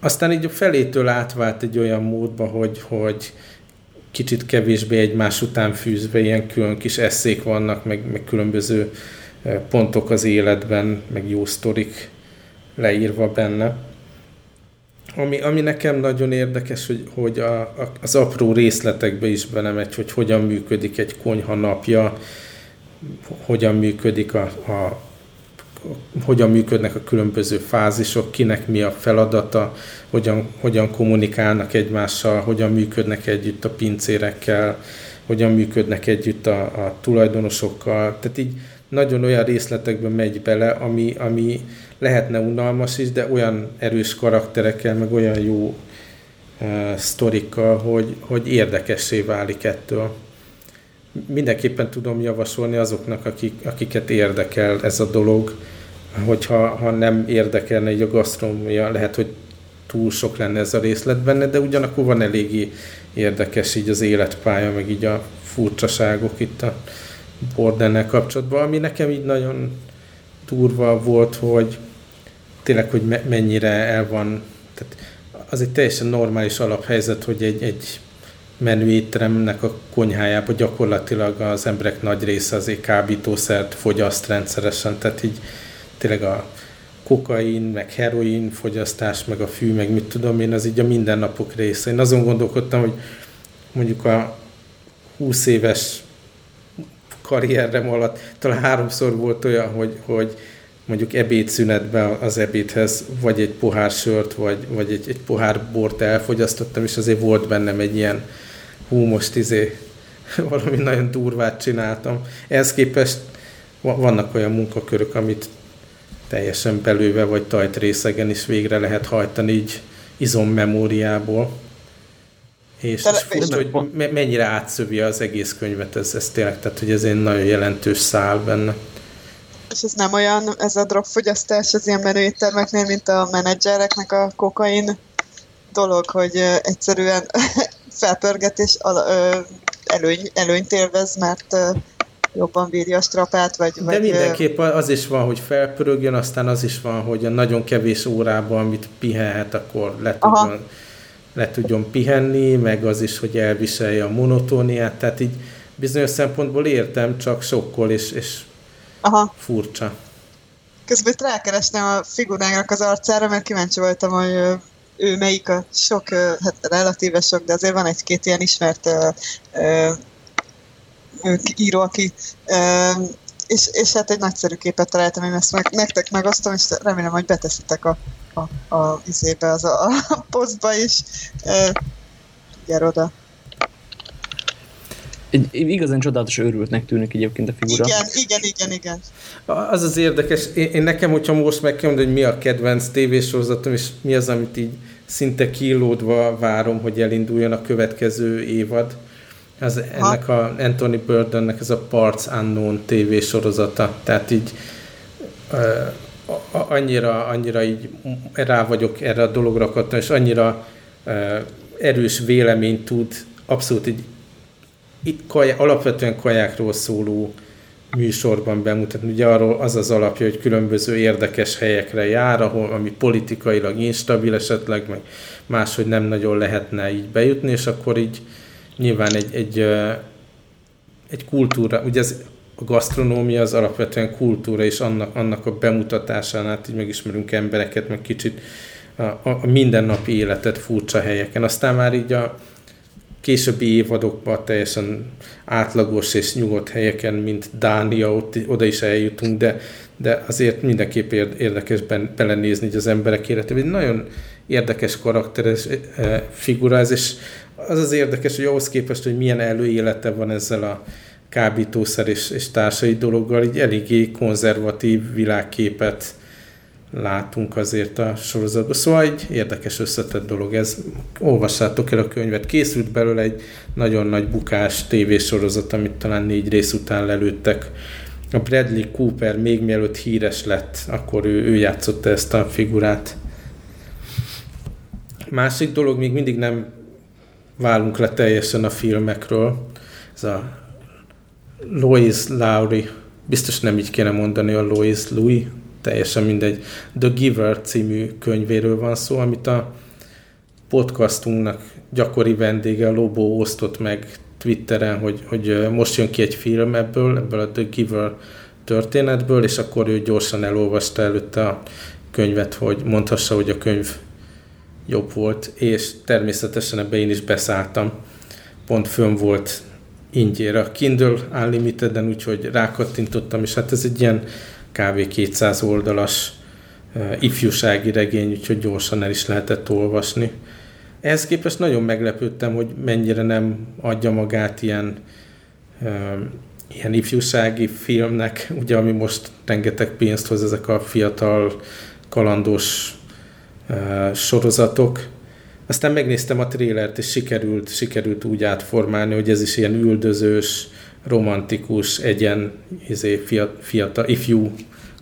aztán így a felétől átvált egy olyan módba, hogy, hogy kicsit kevésbé egymás után fűzve ilyen külön kis eszék vannak, meg, meg különböző eh, pontok az életben, meg jó sztorik leírva benne. Ami, ami nekem nagyon érdekes, hogy, hogy a, a, az apró részletekbe is belemegy, hogy hogyan működik egy konyha napja, hogyan működik a, a hogyan működnek a különböző fázisok, kinek mi a feladata, hogyan, hogyan kommunikálnak egymással, hogyan működnek együtt a pincérekkel, hogyan működnek együtt a, a tulajdonosokkal. Tehát így nagyon olyan részletekbe megy bele, ami, ami lehetne unalmas is, de olyan erős karakterekkel, meg olyan jó uh, sztorikkal, hogy, hogy érdekessé válik ettől. Mindenképpen tudom javasolni azoknak, akik, akiket érdekel ez a dolog, hogyha ha nem érdekelne egy a gasztronómia, lehet, hogy túl sok lenne ez a részlet benne, de ugyanakkor van eléggé érdekes így az életpálya, meg így a furcsaságok itt a Bordennel kapcsolatban, ami nekem így nagyon durva volt, hogy tényleg, hogy me- mennyire el van, tehát az egy teljesen normális alaphelyzet, hogy egy, egy menü étteremnek a konyhájában gyakorlatilag az emberek nagy része azért kábítószert fogyaszt rendszeresen, tehát így tényleg a kokain, meg heroin fogyasztás, meg a fű, meg mit tudom én, az így a mindennapok része. Én azon gondolkodtam, hogy mondjuk a 20 éves karrierem alatt talán háromszor volt olyan, hogy, hogy mondjuk ebédszünetben az ebédhez vagy egy pohár sört, vagy, vagy egy, egy pohár bort elfogyasztottam, és azért volt bennem egy ilyen hú, most izé valami nagyon durvát csináltam. Ehhez képest vannak olyan munkakörök, amit teljesen belőve vagy tajt részegen is végre lehet hajtani így izommemóriából. És, és furcsa, hogy mennyire átszövi az egész könyvet ez, ez tényleg, tehát hogy ez egy nagyon jelentős szál benne. És ez nem olyan, ez a drogfogyasztás az ilyen menőéttermeknél, mint a menedzsereknek a kokain dolog, hogy egyszerűen felpörgetés előny, előnyt élvez, mert jobban bírja a strapát, vagy... De vagy mindenképp az is van, hogy felpörögjön, aztán az is van, hogy a nagyon kevés órában, amit pihenhet, akkor le tudjon, le tudjon pihenni, meg az is, hogy elviselje a monotóniát, tehát így bizonyos szempontból értem, csak sokkol és, és Aha. furcsa. Közben rákerestem a figurának az arcára, mert kíváncsi voltam, hogy ő melyik a sok, hát relatíve sok, de azért van egy-két ilyen ismert író, aki és, és hát egy nagyszerű képet találtam, én ezt meg, nektek megosztom, és remélem, hogy beteszitek a, a, a izébe, az a, a posztba is. Gyere oda. Egy, igazán csodálatos őrültnek tűnik egyébként a figura. Igen, igen, igen, igen. Az az érdekes, én, én nekem, hogyha most meg kell hogy mi a kedvenc tévésorozatom, és mi az, amit így szinte kilódva várom, hogy elinduljon a következő évad, az ennek a Anthony Burdennek ez a Parts Unknown TV sorozata, tehát így uh, annyira, annyira így rá vagyok erre a dologra akadtam, és annyira uh, erős véleményt tud abszolút egy kaja, alapvetően kajákról szóló műsorban bemutatni. Ugye arról az az alapja, hogy különböző érdekes helyekre jár, ahol, ami politikailag instabil esetleg, meg máshogy nem nagyon lehetne így bejutni, és akkor így nyilván egy, egy, egy kultúra, ugye ez a gasztronómia az alapvetően kultúra, és annak, annak a bemutatásán át így megismerünk embereket, meg kicsit a, a mindennapi életet furcsa helyeken. Aztán már így a későbbi évadokban teljesen átlagos és nyugodt helyeken, mint Dánia, ott, oda is eljutunk, de, de azért mindenképp érdekes belenézni az emberek életébe. Egy nagyon érdekes karakteres figura ez, és az az érdekes, hogy ahhoz képest, hogy milyen előélete van ezzel a kábítószer és, és társai dologgal, így eléggé konzervatív világképet látunk azért a sorozatban. Szóval egy érdekes összetett dolog ez. Olvassátok el a könyvet. Készült belőle egy nagyon nagy bukás tévésorozat, amit talán négy rész után lelőttek a Bradley Cooper még mielőtt híres lett, akkor ő, ő játszotta ezt a figurát. Másik dolog, még mindig nem válunk le teljesen a filmekről. Ez a Lois Lowry, biztos nem így kéne mondani a Lois Louis, teljesen mindegy. The Giver című könyvéről van szó, amit a podcastunknak gyakori vendége, a Lobó osztott meg Twitteren, hogy, hogy most jön ki egy film ebből, ebből a The Giver történetből, és akkor ő gyorsan elolvasta előtte a könyvet, hogy mondhassa, hogy a könyv jobb volt, és természetesen ebbe én is beszálltam. Pont fönn volt ingyére a Kindle Unlimited-en, úgyhogy rákattintottam, és hát ez egy ilyen kb. 200 oldalas ifjúsági regény, úgyhogy gyorsan el is lehetett olvasni. Ehhez képest nagyon meglepődtem, hogy mennyire nem adja magát ilyen, ilyen ifjúsági filmnek, ugye ami most rengeteg pénzt hoz ezek a fiatal kalandos sorozatok. Aztán megnéztem a trélert, és sikerült, sikerült úgy átformálni, hogy ez is ilyen üldözős, romantikus, egyen, izé, fiatal, fiatal, ifjú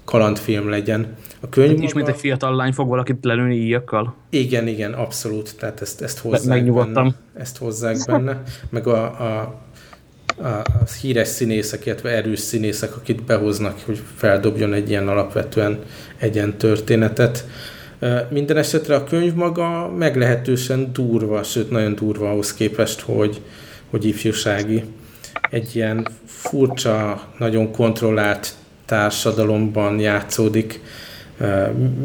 kalandfilm legyen. A könyv maga... mint egy fiatal lány fog valakit lelőni íjakkal? Igen, igen, abszolút. Tehát ezt, ezt hozzák Megnyugodtam. Benne, ezt hozzák benne. Meg a, a, a, a híres színészek, illetve erős színészek, akit behoznak, hogy feldobjon egy ilyen alapvetően egyen történetet. Minden esetre a könyv maga meglehetősen durva, sőt nagyon durva ahhoz képest, hogy, hogy ifjúsági. Egy ilyen furcsa, nagyon kontrollált társadalomban játszódik,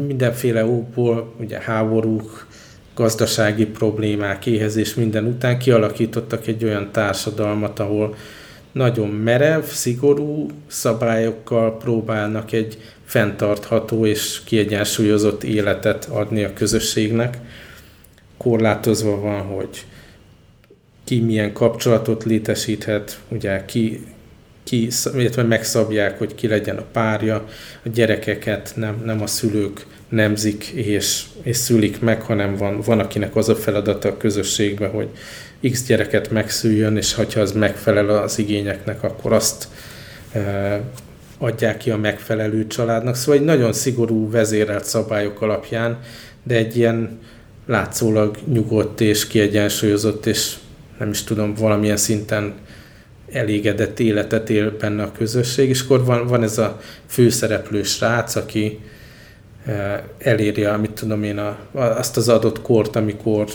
mindenféle útból, ugye háborúk, gazdasági problémák, éhezés minden után kialakítottak egy olyan társadalmat, ahol nagyon merev, szigorú szabályokkal próbálnak egy fenntartható és kiegyensúlyozott életet adni a közösségnek. Korlátozva van, hogy ki milyen kapcsolatot létesíthet, ugye ki ki, illetve megszabják, hogy ki legyen a párja, a gyerekeket nem, nem a szülők nemzik és, és szülik meg, hanem van, van, akinek az a feladata a közösségben, hogy x gyereket megszüljön, és ha az megfelel az igényeknek, akkor azt e, adják ki a megfelelő családnak. Szóval egy nagyon szigorú vezérelt szabályok alapján, de egy ilyen látszólag nyugodt és kiegyensúlyozott, és nem is tudom, valamilyen szinten elégedett életet él benne a közösség, és akkor van, van ez a főszereplő srác, aki eh, eléri, amit tudom én, a, azt az adott kort, amikor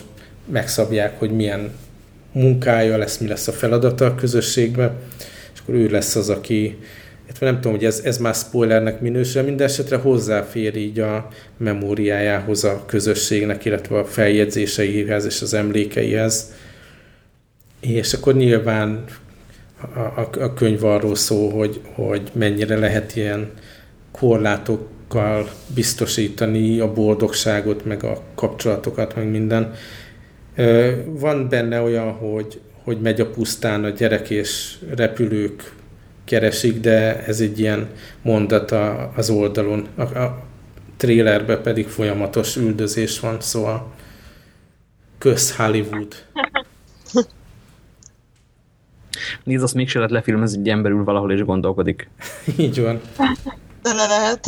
megszabják, hogy milyen munkája lesz, mi lesz a feladata a közösségbe, és akkor ő lesz az, aki, hát nem tudom, hogy ez, ez már spoilernek minősül, minden esetre hozzáfér így a memóriájához a közösségnek, illetve a feljegyzéseihez és az emlékeihez. És akkor nyilván a, a, a könyv arról szól, hogy, hogy mennyire lehet ilyen korlátokkal biztosítani a boldogságot, meg a kapcsolatokat, meg minden. Van benne olyan, hogy, hogy megy a pusztán a gyerek és repülők keresik, de ez egy ilyen mondat az oldalon. A, a trélerben pedig folyamatos üldözés van, szóval kösz Hollywood. Nézd, azt mégse lehet lefilmezni, egy emberül valahol és gondolkodik. Így van. De le lehet.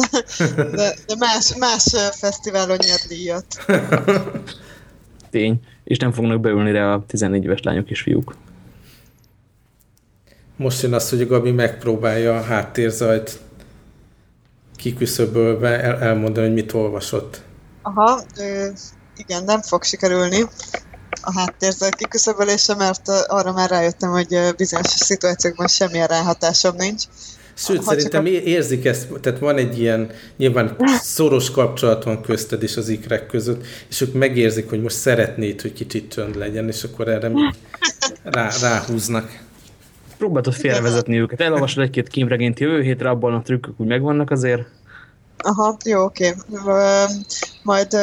De, de más, más fesztiválon nyert díjat. Tény. És nem fognak beülni rá a 14 éves lányok és fiúk. Most jön az, hogy a Gabi megpróbálja a háttérzajt kiküszöbölve el elmondani, hogy mit olvasott. Aha, ö, igen, nem fog sikerülni a háttérzaj kiküszöbölése, mert arra már rájöttem, hogy bizonyos szituációkban semmilyen ráhatásom nincs. Sőt, ha szerintem a... érzik ezt, tehát van egy ilyen, nyilván szoros kapcsolat van közted és az ikrek között, és ők megérzik, hogy most szeretnéd, hogy kicsit csönd legyen, és akkor erre rá, ráhúznak. Próbáltad félrevezetni őket. Elolvasod egy-két kémregényt jövő hétre, abban a trükkök úgy megvannak azért. Aha, jó, oké. Okay. Majd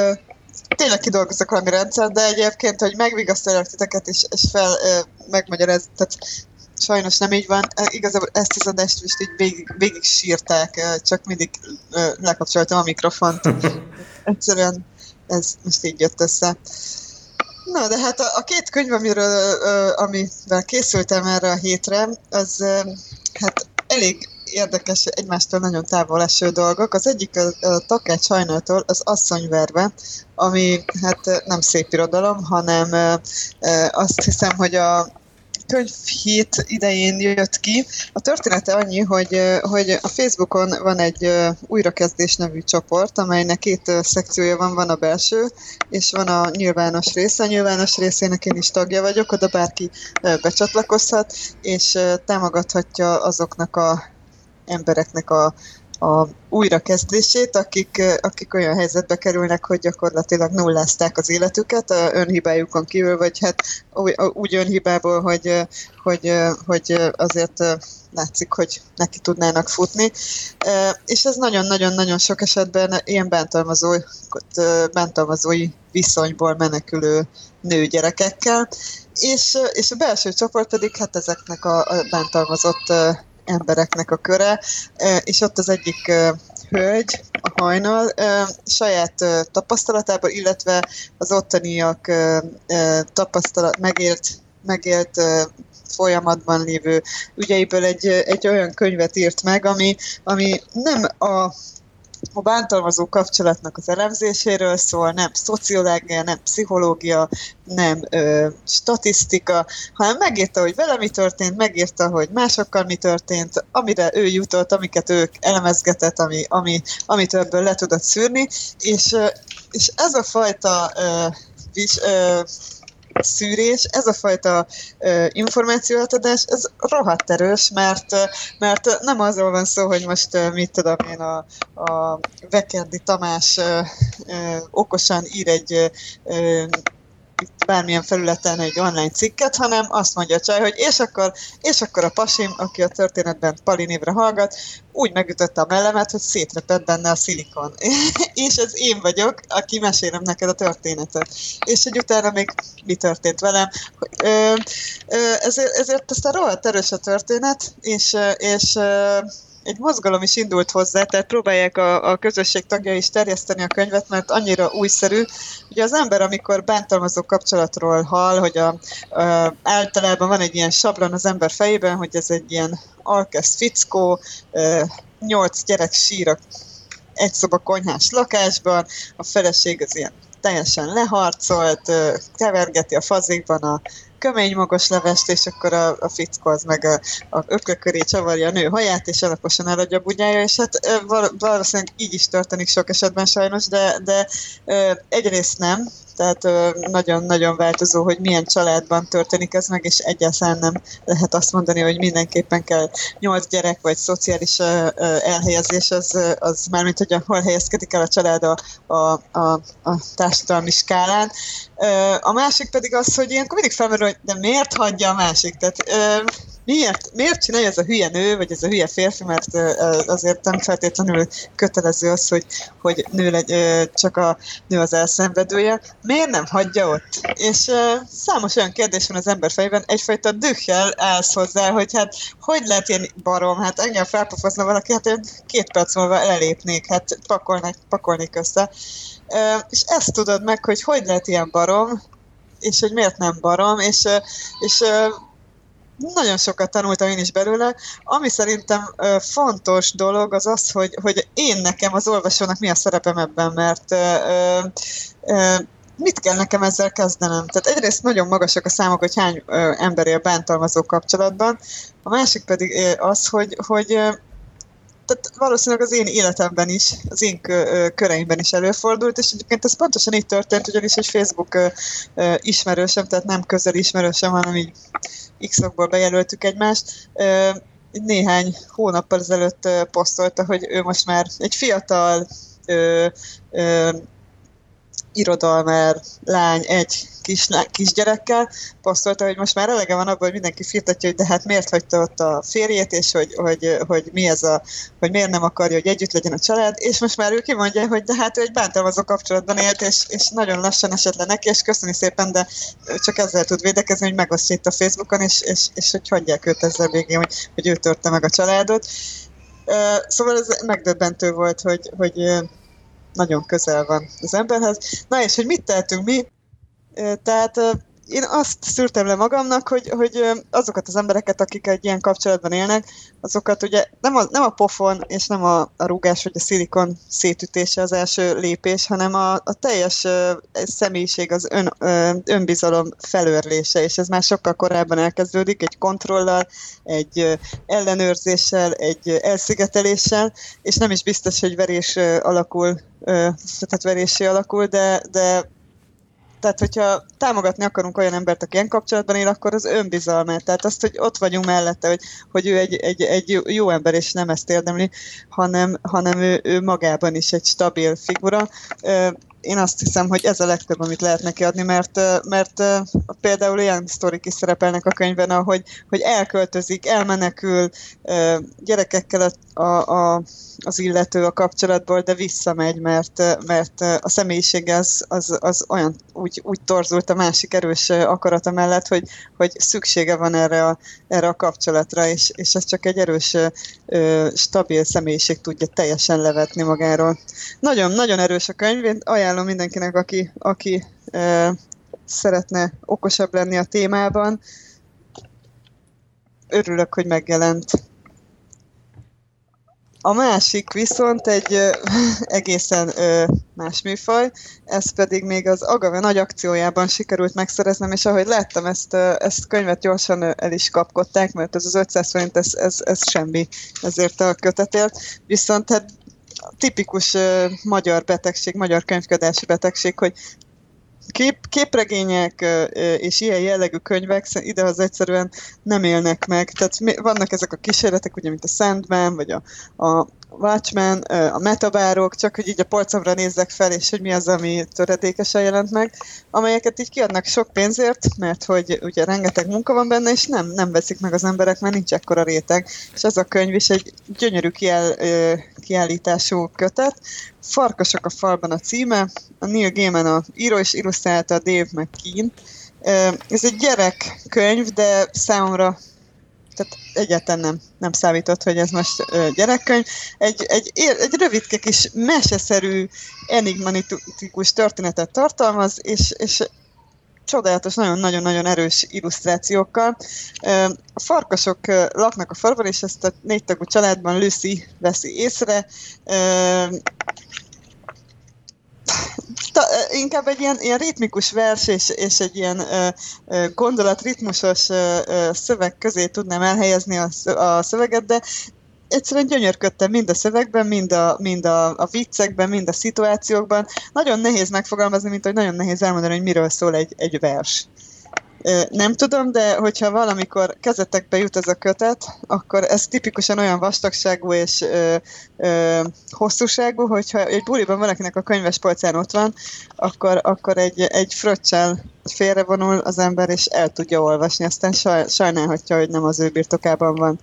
tényleg kidolgozok valami rendszer, de egyébként, hogy megvigasztalják titeket és, és fel megmagyaráz, tehát sajnos nem így van. Igazából ezt az adást most így végig, végig sírták, csak mindig lekapcsoltam a mikrofont. Egyszerűen ez most így jött össze. Na, de hát a, a két könyv, amiről, amivel készültem erre a hétre, az hát elég érdekes, egymástól nagyon távol eső dolgok. Az egyik a, a Takács Hajnaltól az asszonyverve, ami hát nem szép irodalom, hanem azt hiszem, hogy a könyvhét idején jött ki. A története annyi, hogy, hogy a Facebookon van egy újrakezdés nevű csoport, amelynek két szekciója van, van a belső, és van a nyilvános része. A nyilvános részének én is tagja vagyok, oda bárki becsatlakozhat, és támogathatja azoknak a embereknek a a újrakezdését, akik, akik olyan helyzetbe kerülnek, hogy gyakorlatilag nullázták az életüket a önhibájukon kívül, vagy hát úgy önhibából, hogy, hogy, hogy azért látszik, hogy neki tudnának futni. És ez nagyon-nagyon-nagyon sok esetben ilyen bántalmazó, bántalmazói viszonyból menekülő nőgyerekekkel, és, és a belső csoport pedig hát ezeknek a bántalmazott embereknek a köre, és ott az egyik hölgy, a hajnal, saját tapasztalatából, illetve az ottaniak tapasztalat, megélt, megélt folyamatban lévő ügyeiből egy, egy olyan könyvet írt meg, ami, ami nem a a bántalmazó kapcsolatnak az elemzéséről szól, nem szociológia, nem pszichológia, nem ö, statisztika, hanem megírta, hogy vele mi történt, megírta, hogy másokkal mi történt, amire ő jutott, amiket ők elemezgetett, ami, ami, amit ebből le tudott szűrni, és, és ez a fajta ö, vis, ö, szűrés, ez a fajta uh, információátadás, ez rohadt erős, mert, mert nem azról van szó, hogy most mit tudom én, a, a Vekerdi Tamás uh, okosan ír egy bármilyen felületen egy online cikket, hanem azt mondja a csaj, hogy és akkor, és akkor a pasim, aki a történetben Pali névre hallgat, úgy megütötte a mellemet, hogy szétrepett benne a szilikon. és ez én vagyok, aki mesélem neked a történetet. És hogy utána még mi történt velem. Ö, ö, ezért, ezért aztán rohadt erős a történet, és, és egy mozgalom is indult hozzá, tehát próbálják a, a közösség tagja is terjeszteni a könyvet, mert annyira újszerű. Ugye az ember, amikor bántalmazó kapcsolatról hall, hogy a, a, általában van egy ilyen sablon az ember fejében, hogy ez egy ilyen alkesz fickó, nyolc gyerek sír a egy szoba konyhás lakásban, a feleség az ilyen teljesen leharcolt, kevergeti a fazékban a kömény magos levest, és akkor a, a fickó az meg a, a öklök köré csavarja a nő haját, és alaposan eladja a bugyája, és hát valószínűleg így is történik sok esetben sajnos, de, de egyrészt nem, tehát nagyon-nagyon változó, hogy milyen családban történik ez meg, és egyáltalán nem lehet azt mondani, hogy mindenképpen kell nyolc gyerek, vagy szociális elhelyezés, az, az mármint, hogy hol helyezkedik el a család a, a, a, a társadalmi skálán. A másik pedig az, hogy ilyenkor mindig felmerül, hogy de miért hagyja a másik? Tehát miért, miért csinálja ez a hülye nő, vagy ez a hülye férfi, mert azért nem feltétlenül kötelező az, hogy, hogy nő legy, csak a nő az elszenvedője. Miért nem hagyja ott? És számos olyan kérdés van az ember fejében, egyfajta dühjel állsz hozzá, hogy hát hogy lehet ilyen barom, hát engem felpofozna valaki, hát én két perc múlva elépnék, hát pakolnék, pakolnék össze. És ezt tudod meg, hogy hogy lehet ilyen barom, és hogy miért nem barom, és, és nagyon sokat tanultam én is belőle. Ami szerintem fontos dolog az az, hogy, hogy én nekem, az olvasónak mi a szerepem ebben, mert mit kell nekem ezzel kezdenem? Tehát egyrészt nagyon magasak a számok, hogy hány ember él bántalmazó kapcsolatban, a másik pedig az, hogy, hogy tehát valószínűleg az én életemben is, az én köreimben is előfordult, és egyébként ez pontosan így történt, ugyanis egy Facebook ismerősem, tehát nem közel ismerősem, hanem így X-okból bejelöltük egymást, néhány hónappal ezelőtt posztolta, hogy ő most már egy fiatal irodalmár lány egy kis, kisgyerekkel, posztolta, hogy most már elege van abból, hogy mindenki firtatja, hogy de hát miért hagyta ott a férjét, és hogy, hogy, hogy, mi ez a, hogy miért nem akarja, hogy együtt legyen a család, és most már ő kimondja, hogy de hát ő egy bántalmazó kapcsolatban élt, és, és nagyon lassan esett le neki, és köszöni szépen, de csak ezzel tud védekezni, hogy megosztja itt a Facebookon, és, és, és hogy hagyják őt ezzel végén, hogy, hogy ő törte meg a családot. Szóval ez megdöbbentő volt, hogy, hogy nagyon közel van az emberhez. Na és hogy mit tehetünk mi? Tehát én azt szűrtem le magamnak, hogy, hogy azokat az embereket, akik egy ilyen kapcsolatban élnek, azokat ugye nem a, nem a pofon és nem a, a rúgás vagy a szilikon szétütése az első lépés, hanem a, a teljes uh, személyiség, az ön, uh, önbizalom felőrlése, és ez már sokkal korábban elkezdődik, egy kontrollal, egy ellenőrzéssel, egy elszigeteléssel, és nem is biztos, hogy verés alakul, uh, tehát verésé alakul, de, de tehát, hogyha támogatni akarunk olyan embert, aki ilyen kapcsolatban él, akkor az önbizalmát. Tehát azt, hogy ott vagyunk mellette, hogy, hogy ő egy, egy, egy jó ember, és nem ezt érdemli, hanem, hanem ő, ő magában is egy stabil figura én azt hiszem, hogy ez a legtöbb, amit lehet neki adni, mert, mert például ilyen sztorik is szerepelnek a könyvben, ahogy hogy elköltözik, elmenekül gyerekekkel a, a, az illető a kapcsolatból, de visszamegy, mert, mert a személyiség az, az, az olyan úgy, úgy torzult a másik erős akarata mellett, hogy, hogy szüksége van erre a, erre a kapcsolatra, és, és ez csak egy erős, stabil személyiség tudja teljesen levetni magáról. Nagyon, nagyon erős a könyv, én ajánlom mindenkinek, aki, aki szeretne okosabb lenni a témában. Örülök, hogy megjelent. A másik viszont egy ö, egészen ö, más műfaj, ez pedig még az Agave nagy akciójában sikerült megszereznem, és ahogy láttam, ezt, ö, ezt könyvet gyorsan el is kapkodták, mert ez az 500 forint, ez, ez, ez semmi ezért a kötetért. Viszont hát tipikus ö, magyar betegség, magyar könyvködási betegség, hogy kép, képregények és ilyen jellegű könyvek idehoz egyszerűen nem élnek meg. Tehát vannak ezek a kísérletek, ugye, mint a Sandman, vagy a, a Watchmen, a metabárok, csak hogy így a polcomra nézzek fel, és hogy mi az, ami töredékesen jelent meg, amelyeket így kiadnak sok pénzért, mert hogy ugye rengeteg munka van benne, és nem, nem veszik meg az emberek, mert nincs ekkora réteg. És ez a könyv is egy gyönyörű kiáll, kiállítású kötet. Farkasok a falban a címe, a Neil Gaiman a író, és illusztrálta a Dave McKean. Ez egy gyerekkönyv, de számomra tehát egyáltalán nem, nem számított, hogy ez most gyerekkönyv. Egy, egy, egy rövidke kis meseszerű, enigmatikus történetet tartalmaz, és, és csodálatos, nagyon-nagyon-nagyon erős illusztrációkkal. A farkasok laknak a falban, és ezt a négytagú családban Lucy veszi észre inkább egy ilyen, ilyen ritmikus vers és, és egy ilyen gondolatritmusos szöveg közé tudnám elhelyezni a, a szöveget, de egyszerűen gyönyörködtem mind a szövegben, mind a, mind a, a viccekben, mind a szituációkban. Nagyon nehéz megfogalmazni, mint hogy nagyon nehéz elmondani, hogy miről szól egy, egy vers. Nem tudom, de hogyha valamikor kezetekbe jut ez a kötet, akkor ez tipikusan olyan vastagságú és ö, ö, hosszúságú, hogyha egy buliban valakinek a könyves polcán ott van, akkor, akkor egy, egy fröccsel félrevonul az ember, és el tudja olvasni, aztán saj, sajnálhatja, hogy nem az ő birtokában van.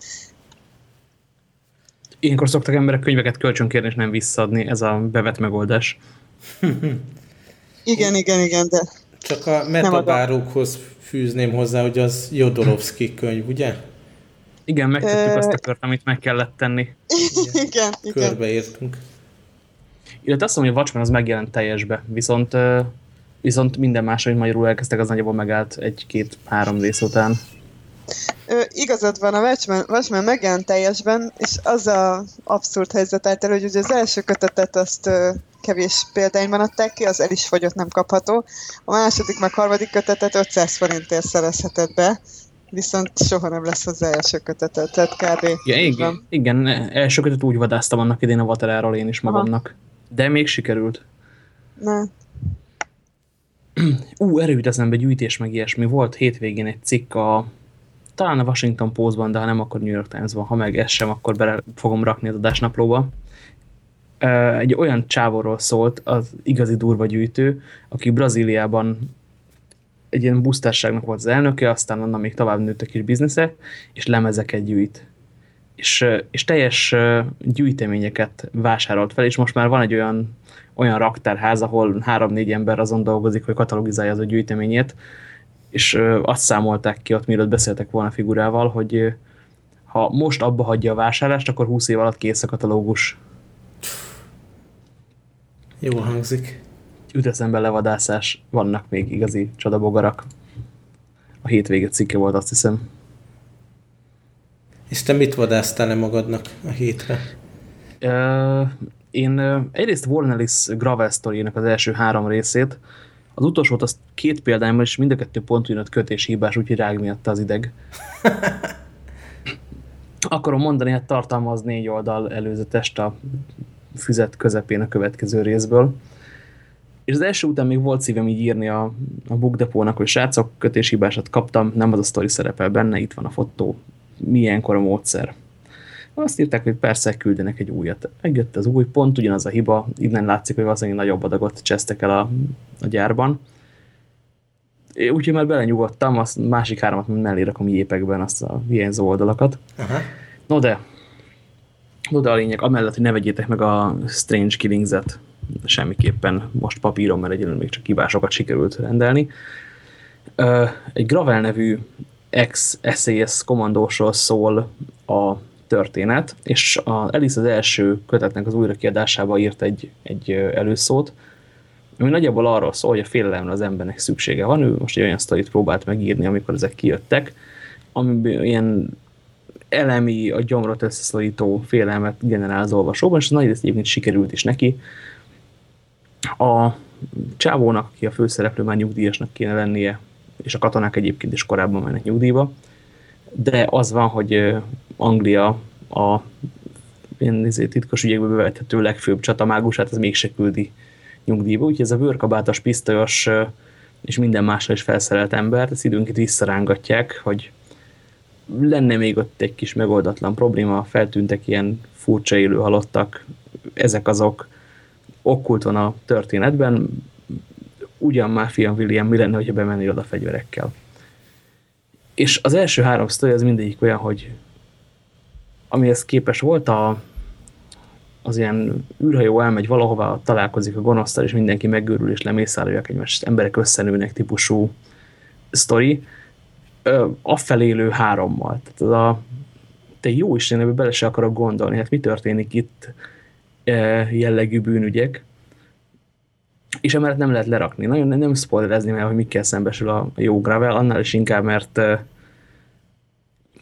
Ilyenkor szoktak emberek könyveket kölcsönkérni, és nem visszadni, ez a bevett megoldás. igen, igen, igen, de... Csak a metabárokhoz fűzném hozzá, hogy az Jodorowsky könyv, ugye? Igen, megtettük azt a kört, amit meg kellett tenni. igen, igen. Körbeértünk. Illetve azt mondom, hogy a Watchmen az megjelent teljesbe, viszont, viszont minden más, amit magyarul elkezdtek, az nagyjából megállt egy-két-három rész után. Ö, igazad van, a Watchmen, Watchmen megjelent teljesben, és az a abszurd helyzet állt el, hogy ugye az első kötetet azt kevés példányban adták ki, az el is fogyott, nem kapható. A második, meg harmadik kötetet 500 forintért szerezheted be, viszont soha nem lesz az első kötetet, tehát kb. Ja, igen, igen, első kötet úgy vadáztam annak idén a Vateráról én is magamnak. Aha. De még sikerült. Ne. Ú, erő jut eszembe gyűjtés meg ilyesmi. Volt hétvégén egy cikk a talán a Washington Postban, de ha nem, akkor New York Times-ban. Ha meg ez sem, akkor bele fogom rakni az adásnaplóba egy olyan csávorról szólt, az igazi durva gyűjtő, aki Brazíliában egy ilyen busztárságnak volt az elnöke, aztán onnan még tovább nőtt a kis biznisze, és lemezeket gyűjt. És, és teljes gyűjteményeket vásárolt fel, és most már van egy olyan, olyan raktárház, ahol három-négy ember azon dolgozik, hogy katalogizálja az a gyűjteményét, és azt számolták ki ott, mielőtt beszéltek volna a figurával, hogy ha most abba hagyja a vásárlást, akkor 20 év alatt kész a katalógus. Jó hangzik. Jut eszembe levadászás, vannak még igazi csodabogarak. a hétvége cikke volt, azt hiszem. És te mit vadásztál le magadnak a hétre? Uh, én egyrészt Warren Ellis Gravel story az első három részét, az utolsót azt két példányban is mind a kettő pont ugyanott kötés hibás, úgyhogy rágni az ideg. Akarom mondani, hát tartalmaz négy oldal előzetest a füzet közepén a következő részből. És az első után még volt szívem így írni a, a bookdepónak, hogy srácok, kötéshibásat kaptam, nem az a sztori szerepel benne, itt van a fotó, milyenkor a módszer. Azt írták, hogy persze küldenek egy újat. Megjött az új, pont ugyanaz a hiba, innen látszik, hogy valószínűleg nagyobb adagot csesztek el a, a gyárban. Úgyhogy már belenyugodtam, azt másik háromat mellé rakom jépekben azt a hiányzó oldalakat. Aha. No de, no de a lényeg, amellett, hogy ne vegyétek meg a Strange Killings-et, semmiképpen most papíron, mert egyelőre még csak kibásokat sikerült rendelni. Egy Gravel nevű ex-SES kommandósról szól a történet, és a Alice az első kötetnek az újrakiadásába írt egy, egy előszót, ami nagyjából arról szól, hogy a félelemre az embernek szüksége van. Ő most egy olyan sztorit próbált megírni, amikor ezek kijöttek, ami ilyen elemi, a gyomrot összeszorító félelmet generál az olvasóban, és nagy részt egyébként sikerült is neki. A csávónak, aki a főszereplő már nyugdíjasnak kéne lennie, és a katonák egyébként is korábban mennek nyugdíjba, de az van, hogy Anglia a ilyen izé, titkos ügyekből bevethető legfőbb csatamágusát, az mégse küldi nyugdíjba, úgyhogy ez a vörkabátos, pisztolyos és minden másra is felszerelt ember, ezt időnként visszarángatják, hogy lenne még ott egy kis megoldatlan probléma, feltűntek ilyen furcsa élő halottak, ezek azok. Okkult van a történetben, ugyan már fiam William, mi lenne, hogyha bemenni oda fegyverekkel. És az első három sztori az mindegyik olyan, hogy amihez képes volt a, az ilyen űrhajó elmegy valahova, találkozik a gonosztal, és mindenki megőrül, és lemészárolják egymást, emberek összenőnek típusú sztori, afelé élő hárommal. Tehát az a, te jó Isten, ebbe bele se akarok gondolni, hát mi történik itt jellegű bűnügyek, és emellett nem lehet lerakni. Nagyon nem spoilerezni, mert hogy mikkel szembesül a jó Gravel, annál is inkább, mert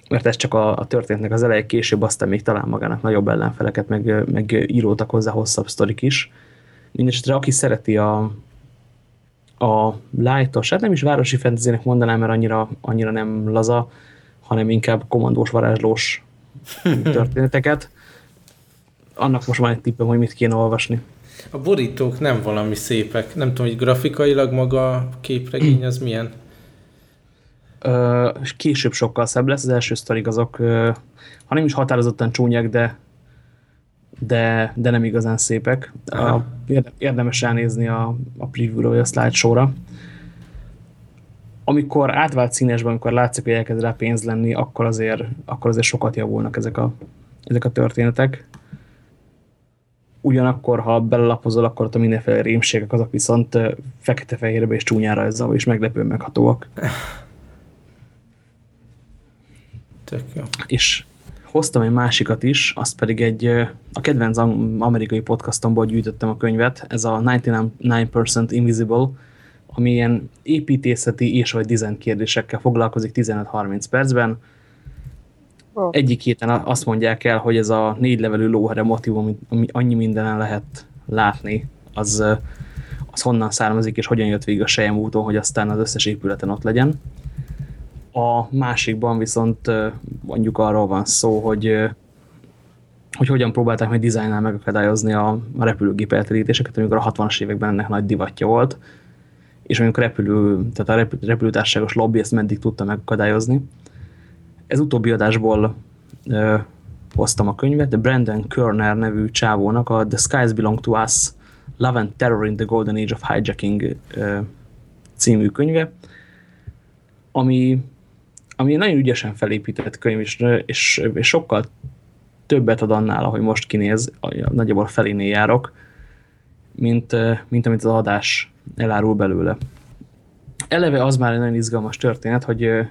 mert ez csak a, a történetnek az eleje, később aztán még talán magának nagyobb ellenfeleket, meg, meg írótak hozzá hosszabb sztorik is. Mindenesetre aki szereti a, a lightos, hát nem is városi fantasynek mondanám, mert annyira, annyira nem laza, hanem inkább kommandós, varázslós történeteket. Annak most van egy tippem, hogy mit kéne olvasni. A borítók nem valami szépek. Nem tudom, hogy grafikailag maga a képregény az milyen? Ö, később sokkal szebb lesz. Az első sztorik azok, ha nem is határozottan csúnyák, de, de, de nem igazán szépek. A, érdemes ránézni a, a preview-ra vagy a slideshow-ra. Amikor átvált színesben, amikor látszik, hogy elkezd rá pénz lenni, akkor azért, akkor azért sokat javulnak ezek a, ezek a történetek ugyanakkor, ha belelapozol, akkor ott a mindenféle rémségek azok viszont fekete-fehérbe és csúnyára ezzel is meglepő meghatóak. Tök jó. És hoztam egy másikat is, azt pedig egy, a kedvenc amerikai podcastomból gyűjtöttem a könyvet, ez a 99% Invisible, ami ilyen építészeti és vagy design kérdésekkel foglalkozik 15-30 percben, Oh. Egyik héten azt mondják el, hogy ez a négy levelű lóhere motivum, ami annyi mindenen lehet látni, az, az honnan származik, és hogyan jött végig a Sejem úton, hogy aztán az összes épületen ott legyen. A másikban viszont mondjuk arról van szó, hogy hogy hogyan próbálták meg dizájnál megakadályozni a, repülőgép elterítéseket, amikor a 60-as években ennek nagy divatja volt, és amikor repülő, tehát a repülőtárságos lobby ezt meddig tudta megakadályozni. Ez utóbbi adásból ö, hoztam a könyvet, de Brandon Körner nevű csávónak a The Skies Belong to Us, Love and Terror in the Golden Age of Hijacking ö, című könyve, ami, ami nagyon ügyesen felépített könyv, és, és, és sokkal többet ad annál, ahogy most kinéz, nagyjából felénél járok, mint, mint amit az adás elárul belőle. Eleve az már egy nagyon izgalmas történet, hogy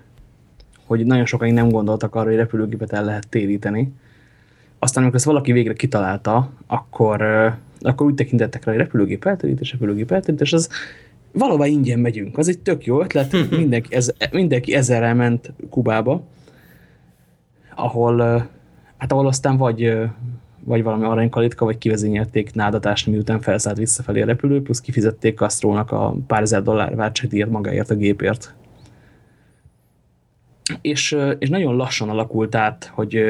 hogy nagyon sokan nem gondoltak arra, hogy repülőgépet el lehet téríteni. Aztán, amikor ezt valaki végre kitalálta, akkor, akkor úgy tekintettek rá, hogy repülőgép eltérítés, repülőgép eltérítés, az valóban ingyen megyünk. Az egy tök jó ötlet. Mindenki, ez, mindenki ezerrel ment Kubába, ahol, hát ahol aztán vagy, vagy valami aranykalitka, vagy kivezényelték nádatást, miután felszállt visszafelé a repülő, plusz kifizették Castrónak a pár ezer dollár váltságdíjat magáért a gépért. És, és nagyon lassan alakult át, hogy,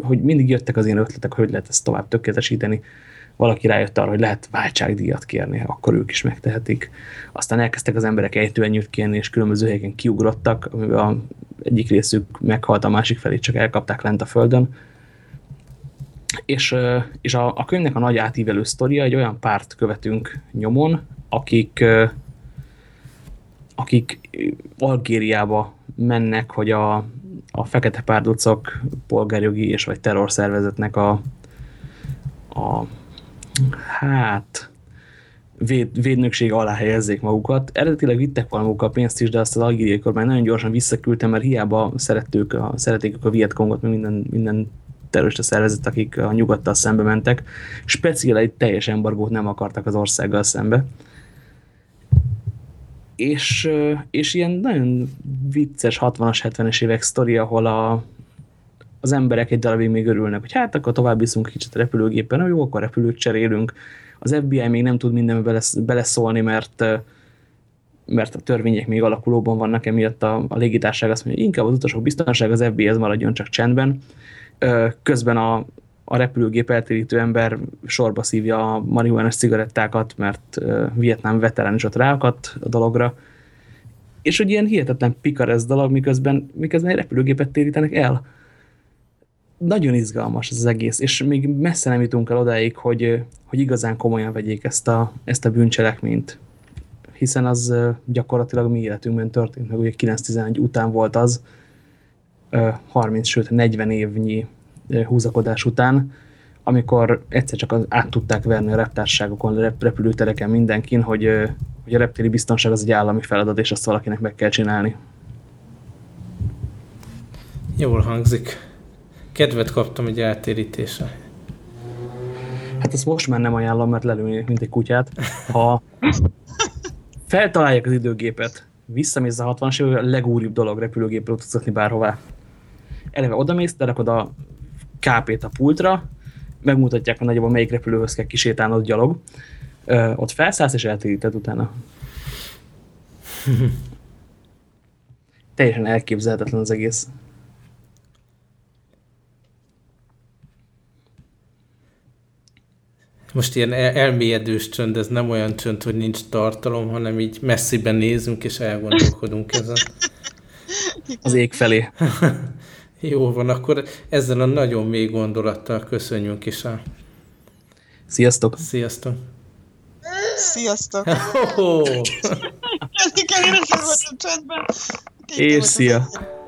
hogy mindig jöttek az ilyen ötletek, hogy lehet ezt tovább tökéletesíteni valaki rájött arra, hogy lehet váltságdíjat kérni, akkor ők is megtehetik. Aztán elkezdtek az emberek ejtőenyőt kérni, és különböző helyeken kiugrottak, a egyik részük meghalt, a másik felé csak elkapták lent a földön. És, és a, a könyvnek a nagy átívelő sztoria, egy olyan párt követünk nyomon, akik, akik Algériába mennek, hogy a, a fekete párducok polgárjogi és vagy terrorszervezetnek a, a hát véd, védnökség alá helyezzék magukat. Eredetileg vittek a pénzt is, de azt az algériai kormány nagyon gyorsan visszaküldte, mert hiába szeretők a, szerették a Vietcongot, mert minden, minden terrorista szervezet, akik a nyugattal szembe mentek, speciál egy teljes embargót nem akartak az országgal szembe. És, és ilyen nagyon vicces 60-as, 70-es évek sztori, ahol a, az emberek egy darabig még örülnek, hogy hát akkor tovább viszunk kicsit a repülőgépen, na jó, akkor repülőt cserélünk. Az FBI még nem tud mindenbe beleszólni, mert mert a törvények még alakulóban vannak, emiatt a, a légitárság azt mondja, hogy inkább az utasok biztonság, az FBI ez maradjon csak csendben. Közben a, a repülőgép eltérítő ember sorba szívja a marihuános cigarettákat, mert Vietnám veterán is ott ráakadt a dologra. És hogy ilyen hihetetlen pikar ez dolog, miközben, miközben egy repülőgépet térítenek el nagyon izgalmas ez az egész, és még messze nem jutunk el odáig, hogy, hogy igazán komolyan vegyék ezt a, ezt a bűncselekményt. Hiszen az gyakorlatilag mi életünkben történt, meg ugye 9-11 után volt az, 30, sőt 40 évnyi húzakodás után, amikor egyszer csak át tudták verni a reptárságokon, repülőtereken mindenkin, hogy, hogy a reptéri biztonság az egy állami feladat, és azt valakinek meg kell csinálni. Jól hangzik kedvet kaptam egy eltérítésre. Hát ezt most már nem ajánlom, mert lelőnék, mint egy kutyát. Ha feltalálják az időgépet, visszamész a 60-as évekbe, a legúribb dolog repülőgépre utazgatni bárhová. Eleve odamész, lerakod a KP-t a pultra, megmutatják, hogy nagyjából melyik repülőhöz kell kisétálnod gyalog. Ö, ott felszállsz és eltéríted utána. Teljesen elképzelhetetlen az egész. Most ilyen elmélyedős csönd, ez nem olyan csönd, hogy nincs tartalom, hanem így messziben nézünk és elgondolkodunk ezen. Az ég felé. Jó van, akkor ezzel a nagyon mély gondolattal köszönjünk is a... Sziasztok! Sziasztok! Sziasztok! Oh! És szia! Thank